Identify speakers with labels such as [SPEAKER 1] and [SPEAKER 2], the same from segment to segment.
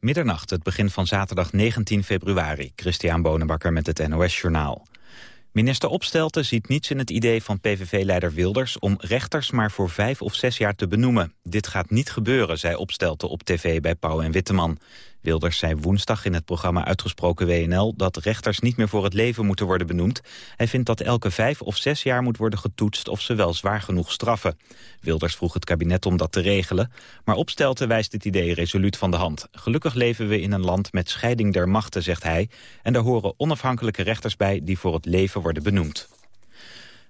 [SPEAKER 1] Middernacht, het begin van zaterdag 19 februari. Christian Bonenbakker met het NOS Journaal. Minister Opstelten ziet niets in het idee van PVV-leider Wilders... om rechters maar voor vijf of zes jaar te benoemen. Dit gaat niet gebeuren, zei Opstelten op tv bij Pauw en Witteman. Wilders zei woensdag in het programma Uitgesproken WNL... dat rechters niet meer voor het leven moeten worden benoemd. Hij vindt dat elke vijf of zes jaar moet worden getoetst... of ze wel zwaar genoeg straffen. Wilders vroeg het kabinet om dat te regelen. Maar Opstelten wijst het idee resoluut van de hand. Gelukkig leven we in een land met scheiding der machten, zegt hij. En daar horen onafhankelijke rechters bij... die voor het leven worden benoemd.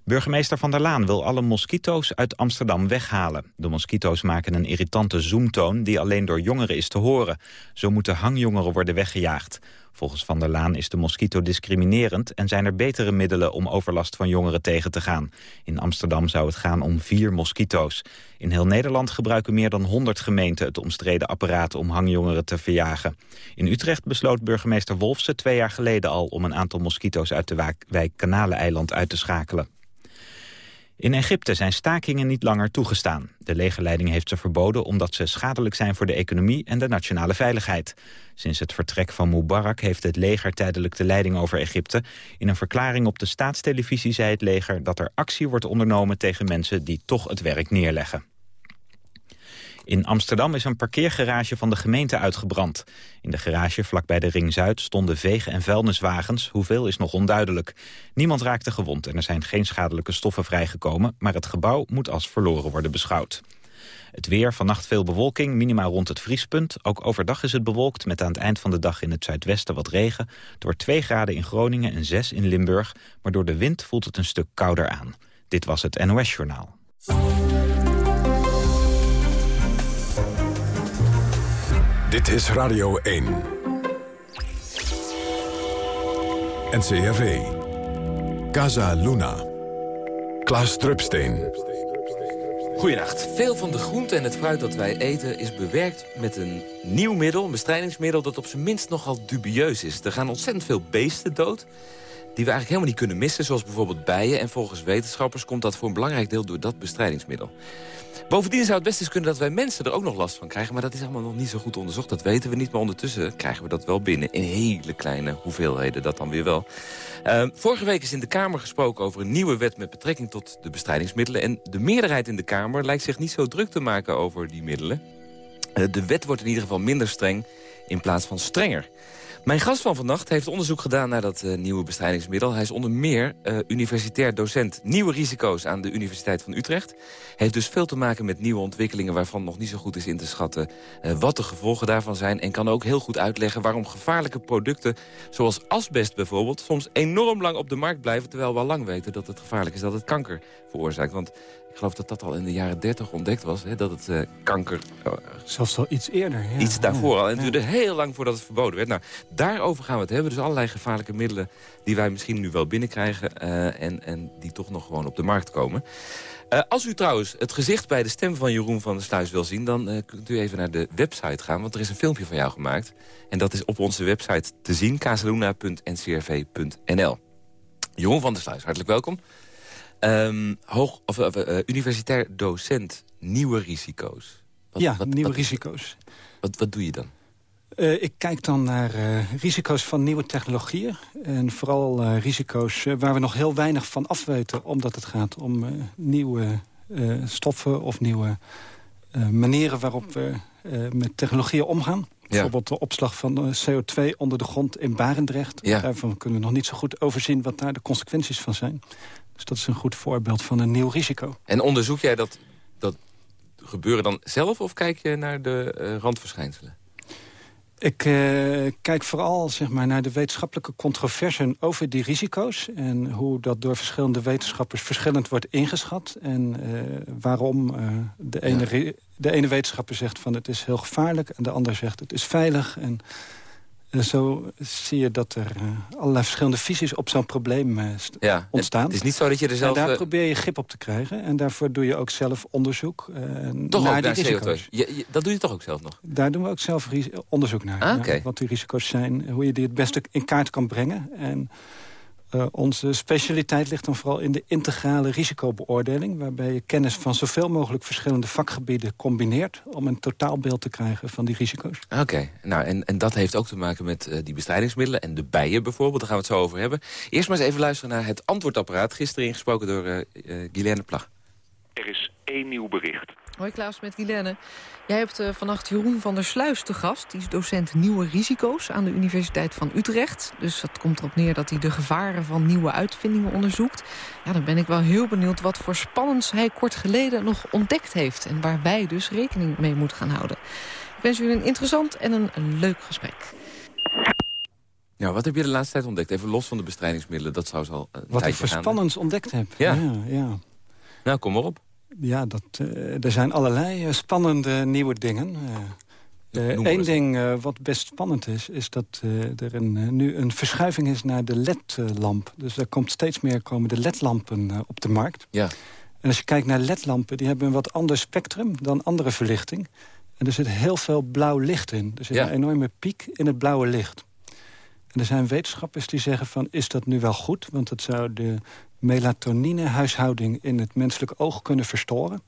[SPEAKER 1] Burgemeester Van der Laan wil alle moskito's uit Amsterdam weghalen. De moskito's maken een irritante zoomtoon die alleen door jongeren is te horen. Zo moeten hangjongeren worden weggejaagd. Volgens Van der Laan is de moskito discriminerend... en zijn er betere middelen om overlast van jongeren tegen te gaan. In Amsterdam zou het gaan om vier moskito's. In heel Nederland gebruiken meer dan 100 gemeenten... het omstreden apparaat om hangjongeren te verjagen. In Utrecht besloot burgemeester Wolfsen twee jaar geleden al... om een aantal moskito's uit de wijk Kanaleneiland uit te schakelen. In Egypte zijn stakingen niet langer toegestaan. De legerleiding heeft ze verboden omdat ze schadelijk zijn voor de economie en de nationale veiligheid. Sinds het vertrek van Mubarak heeft het leger tijdelijk de leiding over Egypte. In een verklaring op de staatstelevisie zei het leger dat er actie wordt ondernomen tegen mensen die toch het werk neerleggen. In Amsterdam is een parkeergarage van de gemeente uitgebrand. In de garage vlakbij de Ring Zuid stonden vegen- en vuilniswagens. Hoeveel is nog onduidelijk. Niemand raakte gewond en er zijn geen schadelijke stoffen vrijgekomen... maar het gebouw moet als verloren worden beschouwd. Het weer, vannacht veel bewolking, minimaal rond het vriespunt. Ook overdag is het bewolkt, met aan het eind van de dag in het zuidwesten wat regen. Door 2 graden in Groningen en 6 in Limburg. Maar door de wind voelt het een stuk kouder aan. Dit was het NOS Journaal.
[SPEAKER 2] Dit is Radio 1. NCRV. Casa Luna. Klaas Drupsteen.
[SPEAKER 3] Goedenacht. Veel van de groente en het fruit dat wij eten is bewerkt met een nieuw middel, een bestrijdingsmiddel dat op zijn minst nogal dubieus is. Er gaan ontzettend veel beesten dood die we eigenlijk helemaal niet kunnen missen, zoals bijvoorbeeld bijen. En volgens wetenschappers komt dat voor een belangrijk deel door dat bestrijdingsmiddel. Bovendien zou het best eens kunnen dat wij mensen er ook nog last van krijgen. Maar dat is allemaal nog niet zo goed onderzocht. Dat weten we niet. Maar ondertussen krijgen we dat wel binnen. In hele kleine hoeveelheden, dat dan weer wel. Uh, vorige week is in de Kamer gesproken over een nieuwe wet... met betrekking tot de bestrijdingsmiddelen. En de meerderheid in de Kamer lijkt zich niet zo druk te maken over die middelen. Uh, de wet wordt in ieder geval minder streng in plaats van strenger. Mijn gast van vannacht heeft onderzoek gedaan naar dat uh, nieuwe bestrijdingsmiddel. Hij is onder meer uh, universitair docent nieuwe risico's aan de Universiteit van Utrecht. Heeft dus veel te maken met nieuwe ontwikkelingen waarvan nog niet zo goed is in te schatten uh, wat de gevolgen daarvan zijn. En kan ook heel goed uitleggen waarom gevaarlijke producten zoals asbest bijvoorbeeld soms enorm lang op de markt blijven. Terwijl we al lang weten dat het gevaarlijk is dat het kanker veroorzaakt. Want ik geloof dat dat al in de jaren 30 ontdekt was, hè, dat het uh, kanker... Uh,
[SPEAKER 4] Zelfs al iets eerder. Ja.
[SPEAKER 3] Iets daarvoor al. En het duurde heel lang voordat het verboden werd. Nou, daarover gaan we het hebben. Dus allerlei gevaarlijke middelen die wij misschien nu wel binnenkrijgen... Uh, en, en die toch nog gewoon op de markt komen. Uh, als u trouwens het gezicht bij de stem van Jeroen van der Sluis wil zien... dan uh, kunt u even naar de website gaan, want er is een filmpje van jou gemaakt. En dat is op onze website te zien, casaluna.ncrv.nl. Jeroen van der Sluis, hartelijk welkom. Um, hoog, of, uh, uh, universitair docent nieuwe risico's.
[SPEAKER 4] Wat, ja, wat, nieuwe wat, risico's.
[SPEAKER 3] Wat, wat doe je dan?
[SPEAKER 4] Uh, ik kijk dan naar risico's van nieuwe technologieën. En vooral risico's waar we nog heel weinig van afweten... omdat het gaat om nieuwe stoffen of nieuwe manieren... waarop we met technologieën omgaan. Ja. Bijvoorbeeld de opslag van CO2 onder de grond in Barendrecht. Ja. Daarvan kunnen we nog niet zo goed overzien wat daar de consequenties van zijn. Dus dat is een goed voorbeeld van een nieuw risico.
[SPEAKER 3] En onderzoek jij dat, dat gebeuren dan zelf of kijk je naar de uh, randverschijnselen?
[SPEAKER 4] Ik uh, kijk vooral zeg maar, naar de wetenschappelijke controversen over die risico's... en hoe dat door verschillende wetenschappers verschillend wordt ingeschat... en uh, waarom de, ene ja. de ene wetenschapper zegt van het is heel gevaarlijk... en de ander zegt het is veilig... En, en zo zie je dat er uh, allerlei verschillende visies op zo'n probleem uh,
[SPEAKER 3] ja,
[SPEAKER 4] ontstaan.
[SPEAKER 3] Het is niet zo dat je er zelf...
[SPEAKER 4] En daar probeer je grip op te krijgen. En daarvoor doe je ook zelf onderzoek uh,
[SPEAKER 3] toch
[SPEAKER 4] naar
[SPEAKER 3] ook
[SPEAKER 4] die risico's.
[SPEAKER 3] Je, je, dat doe je toch ook zelf nog?
[SPEAKER 4] Daar doen we ook zelf onderzoek naar.
[SPEAKER 3] Ah, okay.
[SPEAKER 4] ja, wat die risico's zijn, hoe je die het beste in kaart kan brengen. En Uh, onze specialiteit ligt dan vooral in de integrale risicobeoordeling... waarbij je kennis van zoveel mogelijk verschillende vakgebieden combineert... om een totaalbeeld te krijgen van die risico's.
[SPEAKER 3] Oké, nou en, en dat heeft ook te maken met uh, die bestrijdingsmiddelen... en de bijen bijvoorbeeld, daar gaan we het zo over hebben. Eerst maar eens even luisteren naar het antwoordapparaat... gisteren ingesproken door uh, Guilaine Plag.
[SPEAKER 5] Er is één nieuw bericht.
[SPEAKER 6] Hoi Klaus, met Guilaine. Jij hebt uh, vannacht Jeroen van der Sluis te gast. Die is docent nieuwe risico's aan de Universiteit van Utrecht. Dus dat komt erop neer dat hij de gevaren van nieuwe uitvindingen onderzoekt. Ja, dan ben ik wel heel benieuwd wat voor spannends hij kort geleden nog ontdekt heeft. En waarbij dus rekening mee moet gaan houden. Ik wens u een interessant en een leuk gesprek.
[SPEAKER 3] Ja, wat heb je de laatste tijd ontdekt? Even los van de bestrijdingsmiddelen, dat zou zo een
[SPEAKER 4] Wat ik voor spannends ontdekt heb?
[SPEAKER 3] Ja.
[SPEAKER 4] ja, ja.
[SPEAKER 3] Nou, kom maar op.
[SPEAKER 4] Ja, dat, uh, er zijn allerlei uh, spannende nieuwe dingen. Eén uh, ding wat best spannend is, is dat er een, nu een verschuiving is naar de LED-lamp. Dus er komt steeds meer komen de LED-lampen op de markt.
[SPEAKER 3] Ja.
[SPEAKER 4] En als je kijkt naar LED-lampen, die hebben een wat ander spectrum dan andere verlichting. En er zit heel veel blauw licht in. Er zit
[SPEAKER 3] Ja.
[SPEAKER 4] een enorme piek in het blauwe licht. En er zijn wetenschappers die zeggen van, is dat nu wel goed? Want dat zou de melatoninehuishouding in het menselijk oog kunnen verstoren.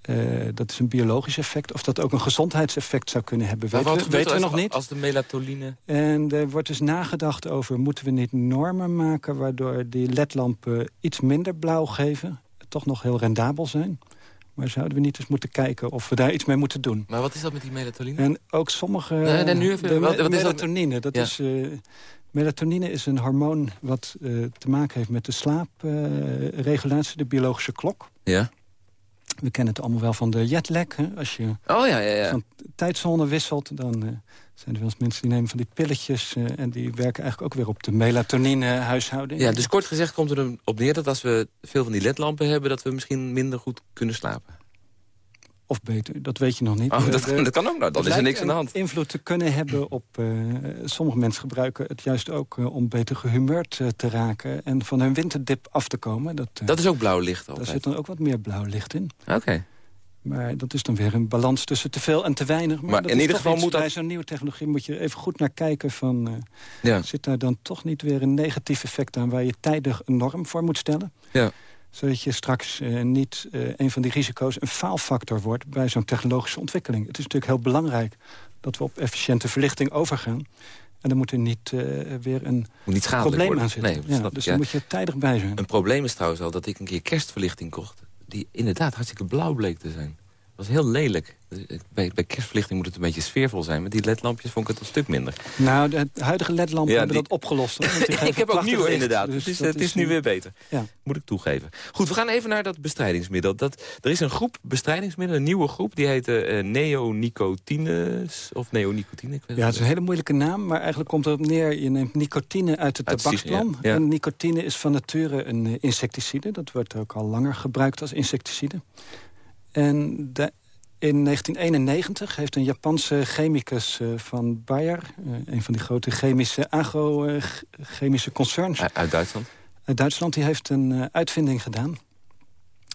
[SPEAKER 4] Eh, dat is een biologisch effect. Of dat ook een gezondheidseffect zou kunnen hebben, weten, we, weten we nog niet.
[SPEAKER 3] als de melatonine...
[SPEAKER 4] En er wordt dus nagedacht over... moeten we niet normen maken waardoor die ledlampen iets minder blauw geven... toch nog heel rendabel zijn. Maar zouden we niet eens moeten kijken of we daar iets mee moeten doen?
[SPEAKER 3] Maar wat is dat met die melatonine?
[SPEAKER 4] En ook sommige...
[SPEAKER 3] Nee, nee, nu even-
[SPEAKER 4] de
[SPEAKER 3] wat- wat is dat?
[SPEAKER 4] melatonine, dat
[SPEAKER 3] Ja.
[SPEAKER 4] is... eh, melatonine is een hormoon wat eh, te maken heeft met de slaapregulatie, de biologische klok.
[SPEAKER 3] Ja?
[SPEAKER 4] We kennen het allemaal wel van de jetlag. Hè? Als je
[SPEAKER 3] Oh ja, ja, ja.
[SPEAKER 4] van tijdzone wisselt, dan eh, zijn er wel eens mensen die nemen van die pilletjes... eh, en die werken eigenlijk ook weer op de melatonine-huishouding.
[SPEAKER 3] Ja, dus kort gezegd komt er op neer dat als we veel van die ledlampen hebben... dat we misschien minder goed kunnen slapen.
[SPEAKER 4] Of beter, dat weet je nog niet.
[SPEAKER 3] Oh,
[SPEAKER 4] Eh,
[SPEAKER 3] dat, dat kan ook nou, dan is er niks aan de hand.
[SPEAKER 4] invloed te kunnen hebben op... eh, sommige mensen gebruiken het juist ook eh, om beter gehumeurd eh, te raken... en van hun winterdip af te komen. Dat,
[SPEAKER 3] Dat is ook blauw licht
[SPEAKER 4] daar
[SPEAKER 3] altijd.
[SPEAKER 4] zit dan ook wat meer blauw licht in.
[SPEAKER 3] Oké.
[SPEAKER 4] Maar dat is dan weer een balans tussen te veel en te weinig. Maar,
[SPEAKER 3] Maar
[SPEAKER 4] dat
[SPEAKER 3] in ieder geval moet dat-
[SPEAKER 4] Bij zo'n nieuwe technologie moet je even goed naar kijken van...
[SPEAKER 3] Ja.
[SPEAKER 4] zit daar dan toch niet weer een negatief effect aan... waar je tijdig een norm voor moet stellen?
[SPEAKER 3] Ja.
[SPEAKER 4] Zodat je straks eh, niet eh, een van die risico's een faalfactor wordt... bij zo'n technologische ontwikkeling. Het is natuurlijk heel belangrijk dat we op efficiënte verlichting overgaan. En er moet er niet eh, weer een
[SPEAKER 3] niet
[SPEAKER 4] probleem
[SPEAKER 3] worden.
[SPEAKER 4] aan zitten.
[SPEAKER 3] Nee,
[SPEAKER 4] ja, dus
[SPEAKER 3] ja.
[SPEAKER 4] daar moet je tijdig bij zijn.
[SPEAKER 3] Een probleem is trouwens al dat ik een keer kerstverlichting kocht... die inderdaad hartstikke blauw bleek te zijn. Dat was heel lelijk. Bij, bij kerstverlichting moet het een beetje sfeervol zijn. Met die ledlampjes vond ik het een stuk minder.
[SPEAKER 4] Nou, de huidige ledlampen
[SPEAKER 3] Ja,
[SPEAKER 4] hebben
[SPEAKER 3] die-
[SPEAKER 4] dat opgelost.
[SPEAKER 3] ik heb ook nieuwe
[SPEAKER 4] licht.
[SPEAKER 3] inderdaad.
[SPEAKER 4] Dus
[SPEAKER 3] het is,
[SPEAKER 4] dat
[SPEAKER 3] het is nu weer beter.
[SPEAKER 4] Ja.
[SPEAKER 3] Moet ik toegeven. Goed, we gaan even naar dat bestrijdingsmiddel. Dat, er is een groep bestrijdingsmiddelen, een nieuwe groep. Die heet eh neonicotines. Of neonicotine. Ik weet
[SPEAKER 4] Ja, het is een hele moeilijke naam, maar eigenlijk komt erop neer... je neemt nicotine uit het tabaksplan.
[SPEAKER 3] ja.
[SPEAKER 4] En nicotine is van nature een eh, insecticide. Dat wordt ook al langer gebruikt als insecticide. En de- in 1991 heeft een Japanse chemicus eh, van Bayer... eh, een van die grote chemische agrochemische concerns
[SPEAKER 3] Uit- Uit Duitsland.
[SPEAKER 4] uit Duitsland... die heeft een eh, uitvinding gedaan.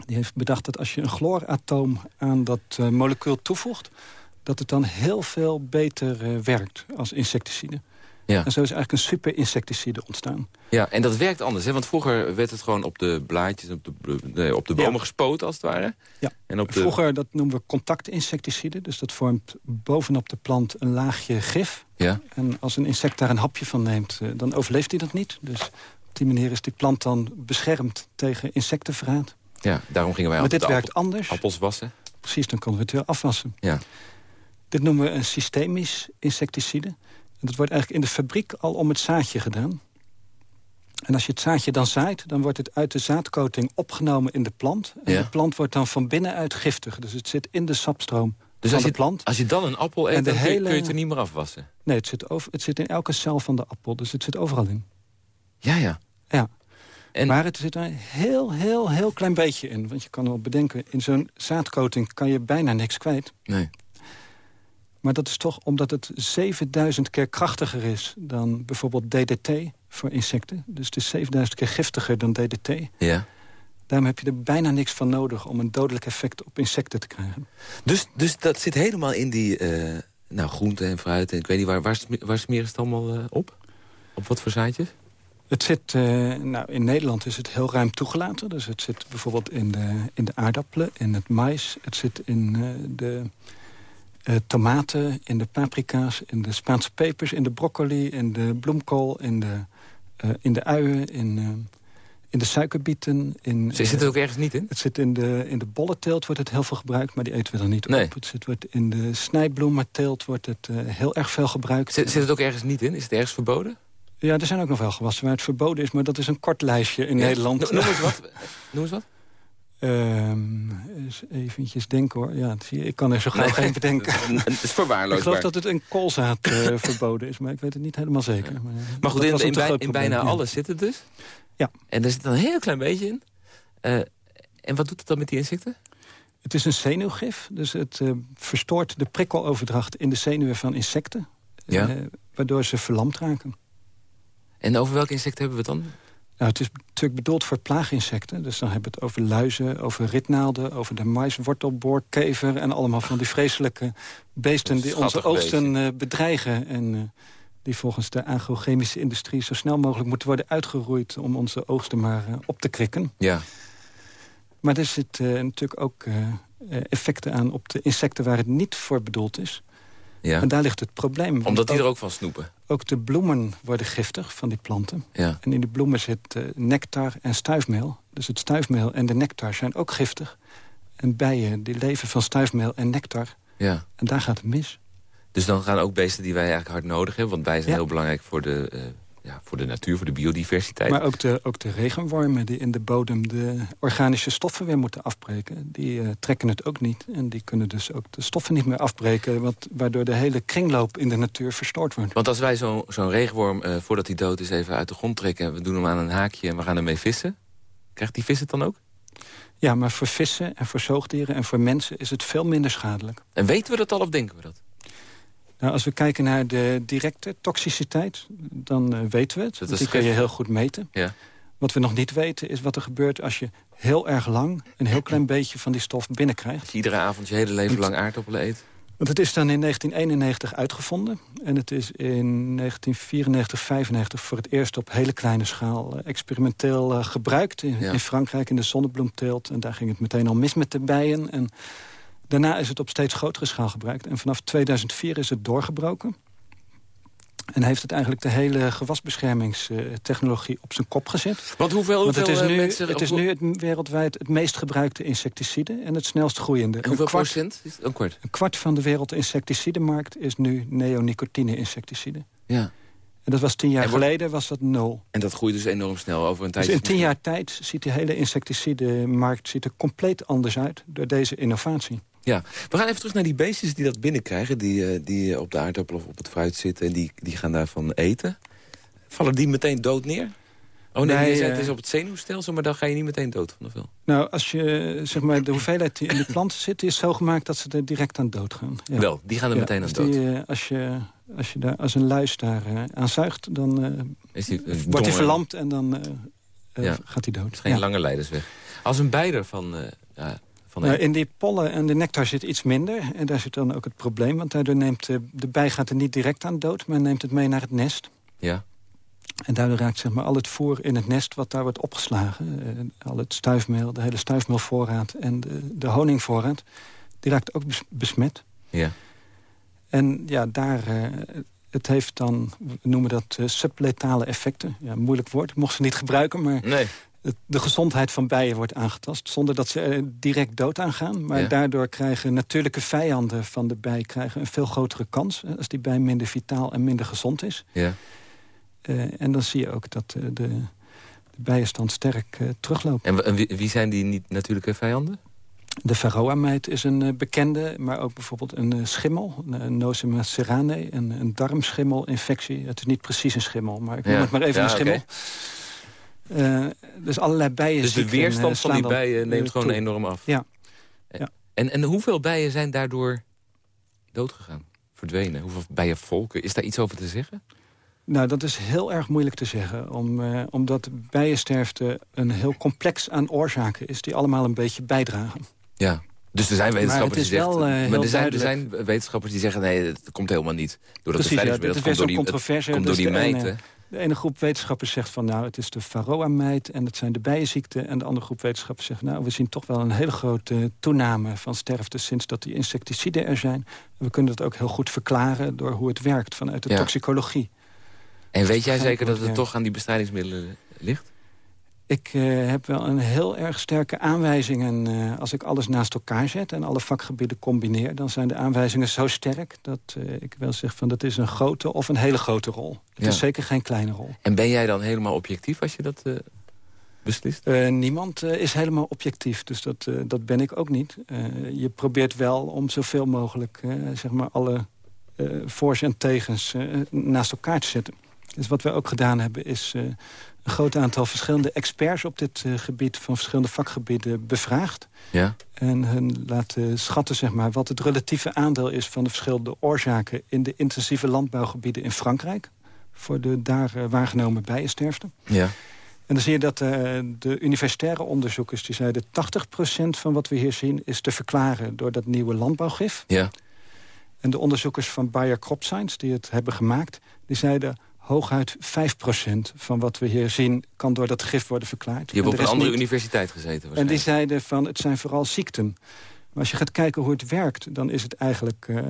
[SPEAKER 4] Die heeft bedacht dat als je een chlooratoom aan dat eh, molecuul toevoegt... dat het dan heel veel beter eh, werkt als insecticide.
[SPEAKER 3] Ja.
[SPEAKER 4] En zo is eigenlijk een super-insecticide ontstaan.
[SPEAKER 3] Ja, en dat werkt anders. Hè? Want vroeger werd het gewoon op de blaadjes, op de, nee, op de bomen
[SPEAKER 4] Ja.
[SPEAKER 3] gespoten als het ware.
[SPEAKER 4] Ja.
[SPEAKER 3] En op de,
[SPEAKER 4] Vroeger, dat noemen we contactinsecticide. Dus dat vormt bovenop de plant een laagje gif.
[SPEAKER 3] Ja.
[SPEAKER 4] En als een insect daar een hapje van neemt, eh, dan overleeft hij dat niet. Dus op die manier is die plant dan beschermd tegen insectenverraad.
[SPEAKER 3] ja, daarom gingen wij
[SPEAKER 4] Maar
[SPEAKER 3] altijd
[SPEAKER 4] dit werkt
[SPEAKER 3] appel-
[SPEAKER 4] anders.
[SPEAKER 3] appels wassen.
[SPEAKER 4] Precies, dan kunnen we het weer afwassen.
[SPEAKER 3] Ja.
[SPEAKER 4] Dit noemen we een systemisch insecticide. En dat wordt eigenlijk in de fabriek al om het zaadje gedaan. En als je het zaadje dan zaait, dan wordt het uit de zaadcoating opgenomen in de plant. En
[SPEAKER 3] Ja.
[SPEAKER 4] de plant wordt dan van binnenuit giftig. Dus het zit in de sapstroom
[SPEAKER 3] Dus
[SPEAKER 4] van
[SPEAKER 3] als
[SPEAKER 4] de
[SPEAKER 3] je,
[SPEAKER 4] plant.
[SPEAKER 3] als je dan een appel
[SPEAKER 4] En
[SPEAKER 3] eet,
[SPEAKER 4] de
[SPEAKER 3] dan kun je-
[SPEAKER 4] hele-
[SPEAKER 3] kun je het er niet meer afwassen.
[SPEAKER 4] Nee, het zit, over, het zit in elke cel van de appel. Dus het zit overal in.
[SPEAKER 3] Ja, ja.
[SPEAKER 4] Ja.
[SPEAKER 3] En-
[SPEAKER 4] Maar het zit er een heel, heel, heel klein beetje in. Want je kan wel bedenken, in zo'n zaadcoating kan je bijna niks kwijt.
[SPEAKER 3] Nee.
[SPEAKER 4] Maar dat is toch omdat het 7000 keer krachtiger is dan bijvoorbeeld DDT voor insecten. Dus het is 7000 keer giftiger dan DDT.
[SPEAKER 3] Ja.
[SPEAKER 4] Daarom heb je er bijna niks van nodig om een dodelijk effect op insecten te krijgen.
[SPEAKER 3] Dus, dus dat zit helemaal in die eh nou, groente en fruit. En ik weet niet, waar, waar, sme- waar smeren ze het allemaal eh, op? Op wat voor zaadjes?
[SPEAKER 4] Het zit, uh, nou, in Nederland is het heel ruim toegelaten. Dus het zit bijvoorbeeld in de, in de aardappelen, in het mais. Het zit in uh, de uh, tomaten, in de paprika's, in de Spaanse pepers... in de broccoli, in de bloemkool, in de, in de uien, in, in de suikerbieten. In,
[SPEAKER 3] Zit het ook ergens niet in?
[SPEAKER 4] Het zit in de, in de bollenteelt wordt het heel veel gebruikt, maar die eten we er niet
[SPEAKER 3] nee.
[SPEAKER 4] op. Het zit, wordt in de snijbloementeelt wordt het heel erg veel gebruikt.
[SPEAKER 3] Zit, zit het ook ergens niet in? Is het ergens verboden?
[SPEAKER 4] Ja, er zijn ook nog wel gewassen waar het verboden is... maar dat is een kort lijstje in
[SPEAKER 3] ja.
[SPEAKER 4] Nederland.
[SPEAKER 3] Noem eens wat. Noem eens wat.
[SPEAKER 4] Um, eens eventjes denken hoor. Ja, zie je, ik kan er zo gauw nee, geen bedenken.
[SPEAKER 3] Het is verwaarloosbaar.
[SPEAKER 4] Ik geloof dat het in koolzaad uh, verboden is, maar ik weet het niet helemaal zeker. Maar,
[SPEAKER 3] maar goed, in, in, bij, in, bijna ja. alles zit het dus?
[SPEAKER 4] Ja.
[SPEAKER 3] En er zit dan een heel klein beetje in. Uh, en wat doet het dan met die insecten?
[SPEAKER 4] Het is een zenuwgif, dus het uh, verstoort de prikkeloverdracht in de zenuwen van insecten.
[SPEAKER 3] Ja.
[SPEAKER 4] waardoor ze verlamd raken.
[SPEAKER 3] En over welke insecten hebben we het dan?
[SPEAKER 4] Nou, het is natuurlijk bedoeld voor plaaginsecten. Dus dan hebben we het over luizen, over ritnaalden... over de maiswortelboorkever en allemaal van die vreselijke beesten... die onze oogsten uh, bedreigen. En uh, die volgens de agrochemische industrie zo snel mogelijk moeten worden uitgeroeid... om onze oogsten maar uh, op te krikken.
[SPEAKER 3] Ja.
[SPEAKER 4] Maar er zitten natuurlijk ook effecten aan op de insecten waar het niet voor bedoeld is.
[SPEAKER 3] Ja.
[SPEAKER 4] En daar ligt het probleem.
[SPEAKER 3] Omdat die er ook van snoepen?
[SPEAKER 4] Ook de bloemen worden giftig van die planten.
[SPEAKER 3] Ja.
[SPEAKER 4] En in de bloemen zit uh, nectar en stuifmeel. Dus het stuifmeel en de nectar zijn ook giftig. En bijen die leven van stuifmeel en nectar.
[SPEAKER 3] Ja.
[SPEAKER 4] En daar gaat het mis.
[SPEAKER 3] Dus dan gaan ook beesten die wij eigenlijk hard nodig hebben... want bijen zijn ja. heel belangrijk voor de, uh, ja, voor de natuur, voor de biodiversiteit.
[SPEAKER 4] Maar ook de, ook de regenwormen die in de bodem de organische stoffen weer moeten afbreken... die uh, trekken het ook niet. En die kunnen dus ook de stoffen niet meer afbreken... Wat, waardoor de hele kringloop in de natuur verstoord wordt.
[SPEAKER 3] Want als wij zo'n zo regenworm, uh, voordat hij dood is, even uit de grond trekken... en we doen hem aan een haakje en we gaan ermee vissen... krijgt die vis het dan ook?
[SPEAKER 4] Ja, maar voor vissen en voor zoogdieren en voor mensen is het veel minder schadelijk.
[SPEAKER 3] En weten we dat al of denken we dat?
[SPEAKER 4] Nou, als we kijken naar de directe toxiciteit, dan uh, weten we het.
[SPEAKER 3] Dat
[SPEAKER 4] die kun je heel goed meten.
[SPEAKER 3] Ja.
[SPEAKER 4] Wat we nog niet weten is wat er gebeurt als je heel erg lang... een heel klein beetje van die stof binnenkrijgt.
[SPEAKER 3] Als je iedere avond je hele leven lang aardappelen eet?
[SPEAKER 4] Want het is dan in 1991 uitgevonden. En het is in 1994, 95 voor het eerst op hele kleine schaal... Uh, experimenteel uh, gebruikt in,
[SPEAKER 3] ja.
[SPEAKER 4] in, Frankrijk in de zonnebloemteelt. En daar ging het meteen al mis met de bijen. En Daarna is het op steeds grotere schaal gebruikt. En vanaf 2004 is het doorgebroken. En heeft het eigenlijk de hele gewasbeschermingstechnologie op zijn kop gezet.
[SPEAKER 3] Want hoeveel,
[SPEAKER 4] Want het is nu,
[SPEAKER 3] mensen...
[SPEAKER 4] Het is nu het wereldwijd het meest gebruikte insecticide en het snelst groeiende.
[SPEAKER 3] En hoeveel
[SPEAKER 4] een kwart,
[SPEAKER 3] procent? Is het? Een kwart?
[SPEAKER 4] Een kwart van de wereldinsecticidemarkt is nu neonicotine-insecticide.
[SPEAKER 3] Ja.
[SPEAKER 4] En dat was tien jaar
[SPEAKER 3] wordt-
[SPEAKER 4] geleden, was dat nul.
[SPEAKER 3] En dat groeit dus enorm snel over een
[SPEAKER 4] Dus
[SPEAKER 3] tijdje.
[SPEAKER 4] in tien jaar tijd ziet die hele insecticide-markt ziet er compleet anders uit... door deze innovatie.
[SPEAKER 3] Ja, we gaan even terug naar die beestjes die dat binnenkrijgen... die, eh, die eh, op de aardappel of op het fruit zitten en die, die gaan daarvan eten. Vallen die meteen dood neer? Oh nee,
[SPEAKER 4] Nee,
[SPEAKER 3] je zei, het
[SPEAKER 4] eh,
[SPEAKER 3] is op het zenuwstelsel, maar dan ga je niet meteen dood van de vel.
[SPEAKER 4] Nou, als je zeg maar, de hoeveelheid die in die planten zit... is zo gemaakt dat ze er direct aan dood gaan. Ja.
[SPEAKER 3] Wel, die gaan er
[SPEAKER 4] Ja,
[SPEAKER 3] meteen aan
[SPEAKER 4] dus
[SPEAKER 3] dood.
[SPEAKER 4] die, als, je, als je daar als een luis daar aan zuigt, dan
[SPEAKER 3] Is die,
[SPEAKER 4] wordt hij verlamd en dan
[SPEAKER 3] Ja.
[SPEAKER 4] gaat hij dood.
[SPEAKER 3] Het is geen lange leidersweg. Als een bijder van... van
[SPEAKER 4] Nou, in die pollen en de nectar zit iets minder. En daar zit dan ook het probleem. Want daardoor neemt eh, de bij gaat er niet direct aan dood... maar neemt het mee naar het nest.
[SPEAKER 3] ja.
[SPEAKER 4] En daardoor raakt zeg maar, al het voer in het nest wat daar wordt opgeslagen... eh, al het stuifmeel, de hele stuifmeelvoorraad en de, de honingvoorraad... die raakt ook bes- besmet.
[SPEAKER 3] Ja.
[SPEAKER 4] En ja, daar... eh, het heeft dan, we noemen dat subletale effecten. Ja, moeilijk woord, ik mocht ze niet gebruiken... maar
[SPEAKER 3] Nee.
[SPEAKER 4] De gezondheid van bijen wordt aangetast... zonder dat ze direct dood aan gaan. Maar
[SPEAKER 3] Ja.
[SPEAKER 4] daardoor krijgen natuurlijke vijanden van de bij... krijgen een veel grotere kans als die bij minder vitaal en minder gezond is.
[SPEAKER 3] Ja.
[SPEAKER 4] Eh, en dan zie je ook dat eh, de, de bijenstand sterk eh, terugloopt.
[SPEAKER 3] En, wie, wie zijn die niet natuurlijke vijanden?
[SPEAKER 4] De varroa-mijt is een bekende, maar ook bijvoorbeeld een schimmel. Een, Nosema een, een darmschimmelinfectie. Het is niet precies een schimmel, maar ik noem
[SPEAKER 3] Ja.
[SPEAKER 4] het maar even
[SPEAKER 3] Ja,
[SPEAKER 4] een schimmel. Eh, dus allerlei bijen
[SPEAKER 3] Dus de weerstand van die bijen neemt
[SPEAKER 4] eh,
[SPEAKER 3] gewoon enorm af.
[SPEAKER 4] Ja.
[SPEAKER 3] En,
[SPEAKER 4] Ja.
[SPEAKER 3] en, en hoeveel bijen zijn daardoor doodgegaan? Verdwenen? Hoeveel bijenvolken? Is daar iets over te zeggen?
[SPEAKER 4] Nou, dat is heel erg moeilijk te zeggen. Om, eh, omdat bijensterfte een heel complex aan oorzaken is... die allemaal een beetje bijdragen.
[SPEAKER 3] Ja. Dus er zijn wetenschappers
[SPEAKER 4] het
[SPEAKER 3] die zeggen...
[SPEAKER 4] eh,
[SPEAKER 3] maar er zijn, er zijn wetenschappers die zeggen... nee, het komt helemaal niet. Doordat
[SPEAKER 4] Precies,
[SPEAKER 3] de
[SPEAKER 4] ja, controverse.
[SPEAKER 3] komt door
[SPEAKER 4] Dus
[SPEAKER 3] die
[SPEAKER 4] de ene-
[SPEAKER 3] mijten.
[SPEAKER 4] De ene groep wetenschappers zegt van nou, het is de varroa-mijt en het zijn de bijenziekten. En de andere groep wetenschappers zegt nou, we zien toch wel een hele grote toename van sterfte sinds dat die insecticiden er zijn. En we kunnen dat ook heel goed verklaren door hoe het werkt vanuit de toxicologie.
[SPEAKER 3] En weet jij zeker dat het toch aan die bestrijdingsmiddelen ligt?
[SPEAKER 4] Ik uh, heb wel een heel erg sterke aanwijzingen. Uh, als ik alles naast elkaar zet en alle vakgebieden combineer... dan zijn de aanwijzingen zo sterk dat uh, ik wel zeg van... dat is een grote of een hele grote rol. Het ja. is zeker geen kleine rol.
[SPEAKER 3] En ben jij dan helemaal objectief als je dat beslist?
[SPEAKER 4] niemand is helemaal objectief, dus dat, dat ben ik ook niet. je probeert wel om zoveel mogelijk zeg maar alle voor's en tegens naast elkaar te zetten. Dus wat we ook gedaan hebben is een groot aantal verschillende experts op dit uh, gebied... van verschillende vakgebieden bevraagd.
[SPEAKER 3] Ja.
[SPEAKER 4] En hen laten schatten zeg maar, wat het relatieve aandeel is... van de verschillende oorzaken in de intensieve landbouwgebieden in Frankrijk... voor de daar uh, waargenomen bijensterfte.
[SPEAKER 3] Ja.
[SPEAKER 4] En dan zie je dat uh, de universitaire onderzoekers... die zeiden 80% van wat we hier zien is te verklaren... door dat nieuwe landbouwgif.
[SPEAKER 3] Ja.
[SPEAKER 4] En de onderzoekers van Bayer Crop Science die het hebben gemaakt... die zeiden hooguit 5% van wat we hier zien... kan door dat gif worden verklaard.
[SPEAKER 3] Je hebt op een andere universiteit gezeten
[SPEAKER 4] En die zeiden van het zijn vooral ziekten. Maar als je gaat kijken hoe het werkt... dan is het eigenlijk uh, uh,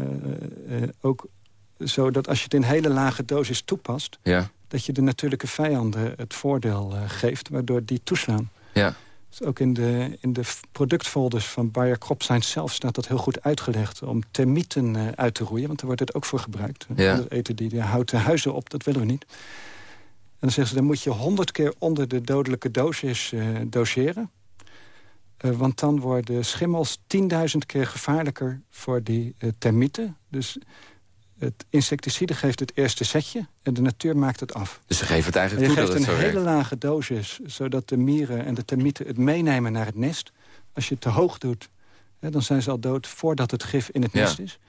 [SPEAKER 4] ook zo dat als je het in hele lage dosis toepast...
[SPEAKER 3] Ja.
[SPEAKER 4] dat je de natuurlijke vijanden het voordeel uh, geeft... waardoor die toeslaan.
[SPEAKER 3] Ja.
[SPEAKER 4] Dus ook in de, in de productfolders van Bayer Crop Science zelf staat dat heel goed uitgelegd... om termieten uh, uit te roeien, want daar wordt het ook voor gebruikt.
[SPEAKER 3] Ja.
[SPEAKER 4] Anders eten die de houten huizen op, dat willen we niet. En dan zeggen ze, dan moet je honderd keer onder de dodelijke dosis uh, doseren. Uh, want dan worden schimmels 10.000 keer gevaarlijker voor die termieten. Dus het insecticide geeft het eerste setje en de natuur maakt het af.
[SPEAKER 3] Dus ze geven het eigenlijk toe
[SPEAKER 4] dat
[SPEAKER 3] het
[SPEAKER 4] een hele lage dosis, zodat de mieren en de termieten het meenemen naar het nest. Als je het te hoog doet, hè, dan zijn ze al dood voordat het gif in het
[SPEAKER 3] Ja.
[SPEAKER 4] nest is.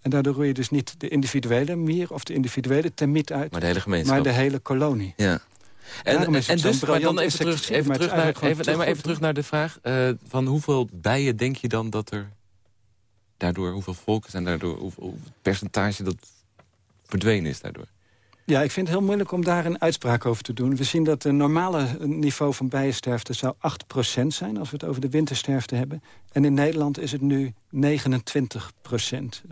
[SPEAKER 4] En daardoor roei je dus niet de individuele mier of de individuele termiet uit...
[SPEAKER 3] Maar de hele gemeenschap.
[SPEAKER 4] maar de hele kolonie.
[SPEAKER 3] Ja. En, en, dus, maar dan even terug, even terug, naar, even, nee, maar even terug naar de vraag... eh, van hoeveel bijen denk je dan dat er daardoor... hoeveel volken zijn daardoor... hoeveel hoeveel percentage dat verdwenen is daardoor?
[SPEAKER 4] Ja, ik vind het heel moeilijk om daar een uitspraak over te doen. We zien dat het normale niveau van bijensterfte zou 8% zijn... als we het over de wintersterfte hebben. En in Nederland is het nu 29 procent.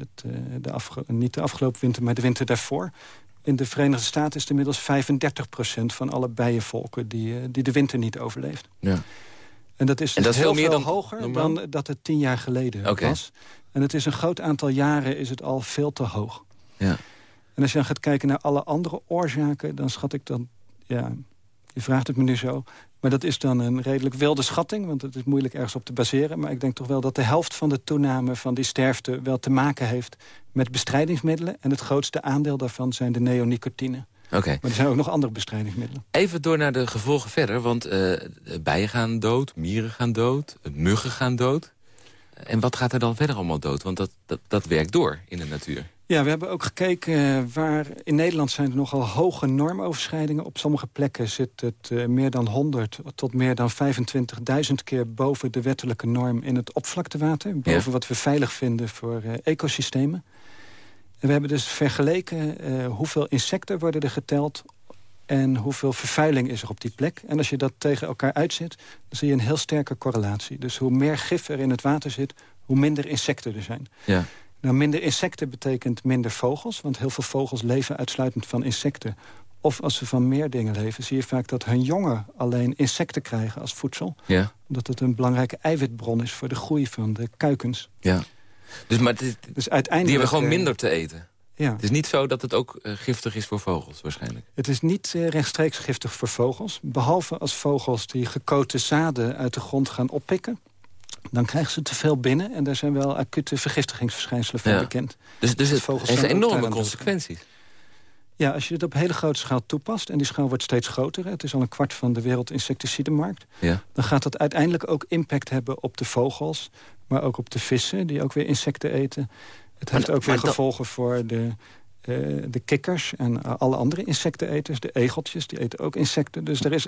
[SPEAKER 4] de afge- niet de afgelopen winter, maar de winter daarvoor. In de Verenigde Staten is het inmiddels 35 procent... van alle bijenvolken die, eh, die de winter niet overleeft.
[SPEAKER 3] Ja.
[SPEAKER 4] En dat is,
[SPEAKER 3] En dat is
[SPEAKER 4] heel
[SPEAKER 3] veel meer dan
[SPEAKER 4] hoger
[SPEAKER 3] normaal?
[SPEAKER 4] dan dat het tien jaar geleden
[SPEAKER 3] Oké.
[SPEAKER 4] was. En het is een groot aantal jaren is het al veel te hoog.
[SPEAKER 3] Ja.
[SPEAKER 4] En als je dan gaat kijken naar alle andere oorzaken... dan schat ik dan... Ja, je vraagt het me nu zo... maar dat is dan een redelijk wilde schatting... want het is moeilijk ergens op te baseren. Maar ik denk toch wel dat de helft van de toename van die sterfte... wel te maken heeft met bestrijdingsmiddelen. En het grootste aandeel daarvan zijn de neonicotine.
[SPEAKER 3] Oké.
[SPEAKER 4] Maar er zijn ook nog andere bestrijdingsmiddelen.
[SPEAKER 3] Even door naar de gevolgen verder, want eh, bijen gaan dood, mieren gaan dood, muggen gaan dood. En wat gaat er dan verder allemaal dood? Want dat, dat, dat werkt door in de natuur.
[SPEAKER 4] Ja, we hebben ook gekeken eh, waar... In Nederland zijn er nogal hoge normoverschrijdingen. Op sommige plekken zit het eh, meer dan 100 tot meer dan 25.000 keer boven de wettelijke norm in het oppervlaktewater. Boven
[SPEAKER 3] Ja.
[SPEAKER 4] wat we veilig vinden voor eh, ecosystemen. En we hebben dus vergeleken hoeveel insecten worden er geteld en hoeveel vervuiling is er op die plek. En als je dat tegen elkaar uitzet, dan zie je een heel sterke correlatie. Dus hoe meer gif er in het water zit, hoe minder insecten er zijn.
[SPEAKER 3] Ja.
[SPEAKER 4] Nou, minder insecten betekent minder vogels. Want heel veel vogels leven uitsluitend van insecten. Of als ze van meer dingen leven, zie je vaak dat hun jongen alleen insecten krijgen als voedsel.
[SPEAKER 3] Ja.
[SPEAKER 4] Omdat het een belangrijke eiwitbron is voor de groei van de kuikens.
[SPEAKER 3] ja. Dus, maar is-
[SPEAKER 4] Dus uiteindelijk...
[SPEAKER 3] die hebben gewoon
[SPEAKER 4] eh,
[SPEAKER 3] minder te eten.
[SPEAKER 4] Ja.
[SPEAKER 3] Het is niet zo dat het ook eh, giftig is voor vogels waarschijnlijk.
[SPEAKER 4] Het is niet eh, rechtstreeks giftig voor vogels. Behalve als vogels die gekote zaden uit de grond gaan oppikken. Dan krijgen ze te veel binnen. En daar zijn wel acute vergiftigingsverschijnselen van
[SPEAKER 3] Ja.
[SPEAKER 4] bekend.
[SPEAKER 3] Dus, dus het
[SPEAKER 4] vogels
[SPEAKER 3] heeft enorme consequenties.
[SPEAKER 4] Ja, als je het op hele grote schaal toepast... en die schaal wordt steeds groter... het is al een kwart van de wereldinsecticidemarkt...
[SPEAKER 3] Ja.
[SPEAKER 4] dan gaat dat uiteindelijk ook impact hebben op de vogels... maar ook op de vissen, die ook weer insecten eten. Het heeft ook weer gevolgen voor de, eh, de kikkers... en eh, alle andere insecteneters, de egeltjes, die eten ook insecten. Dus er is,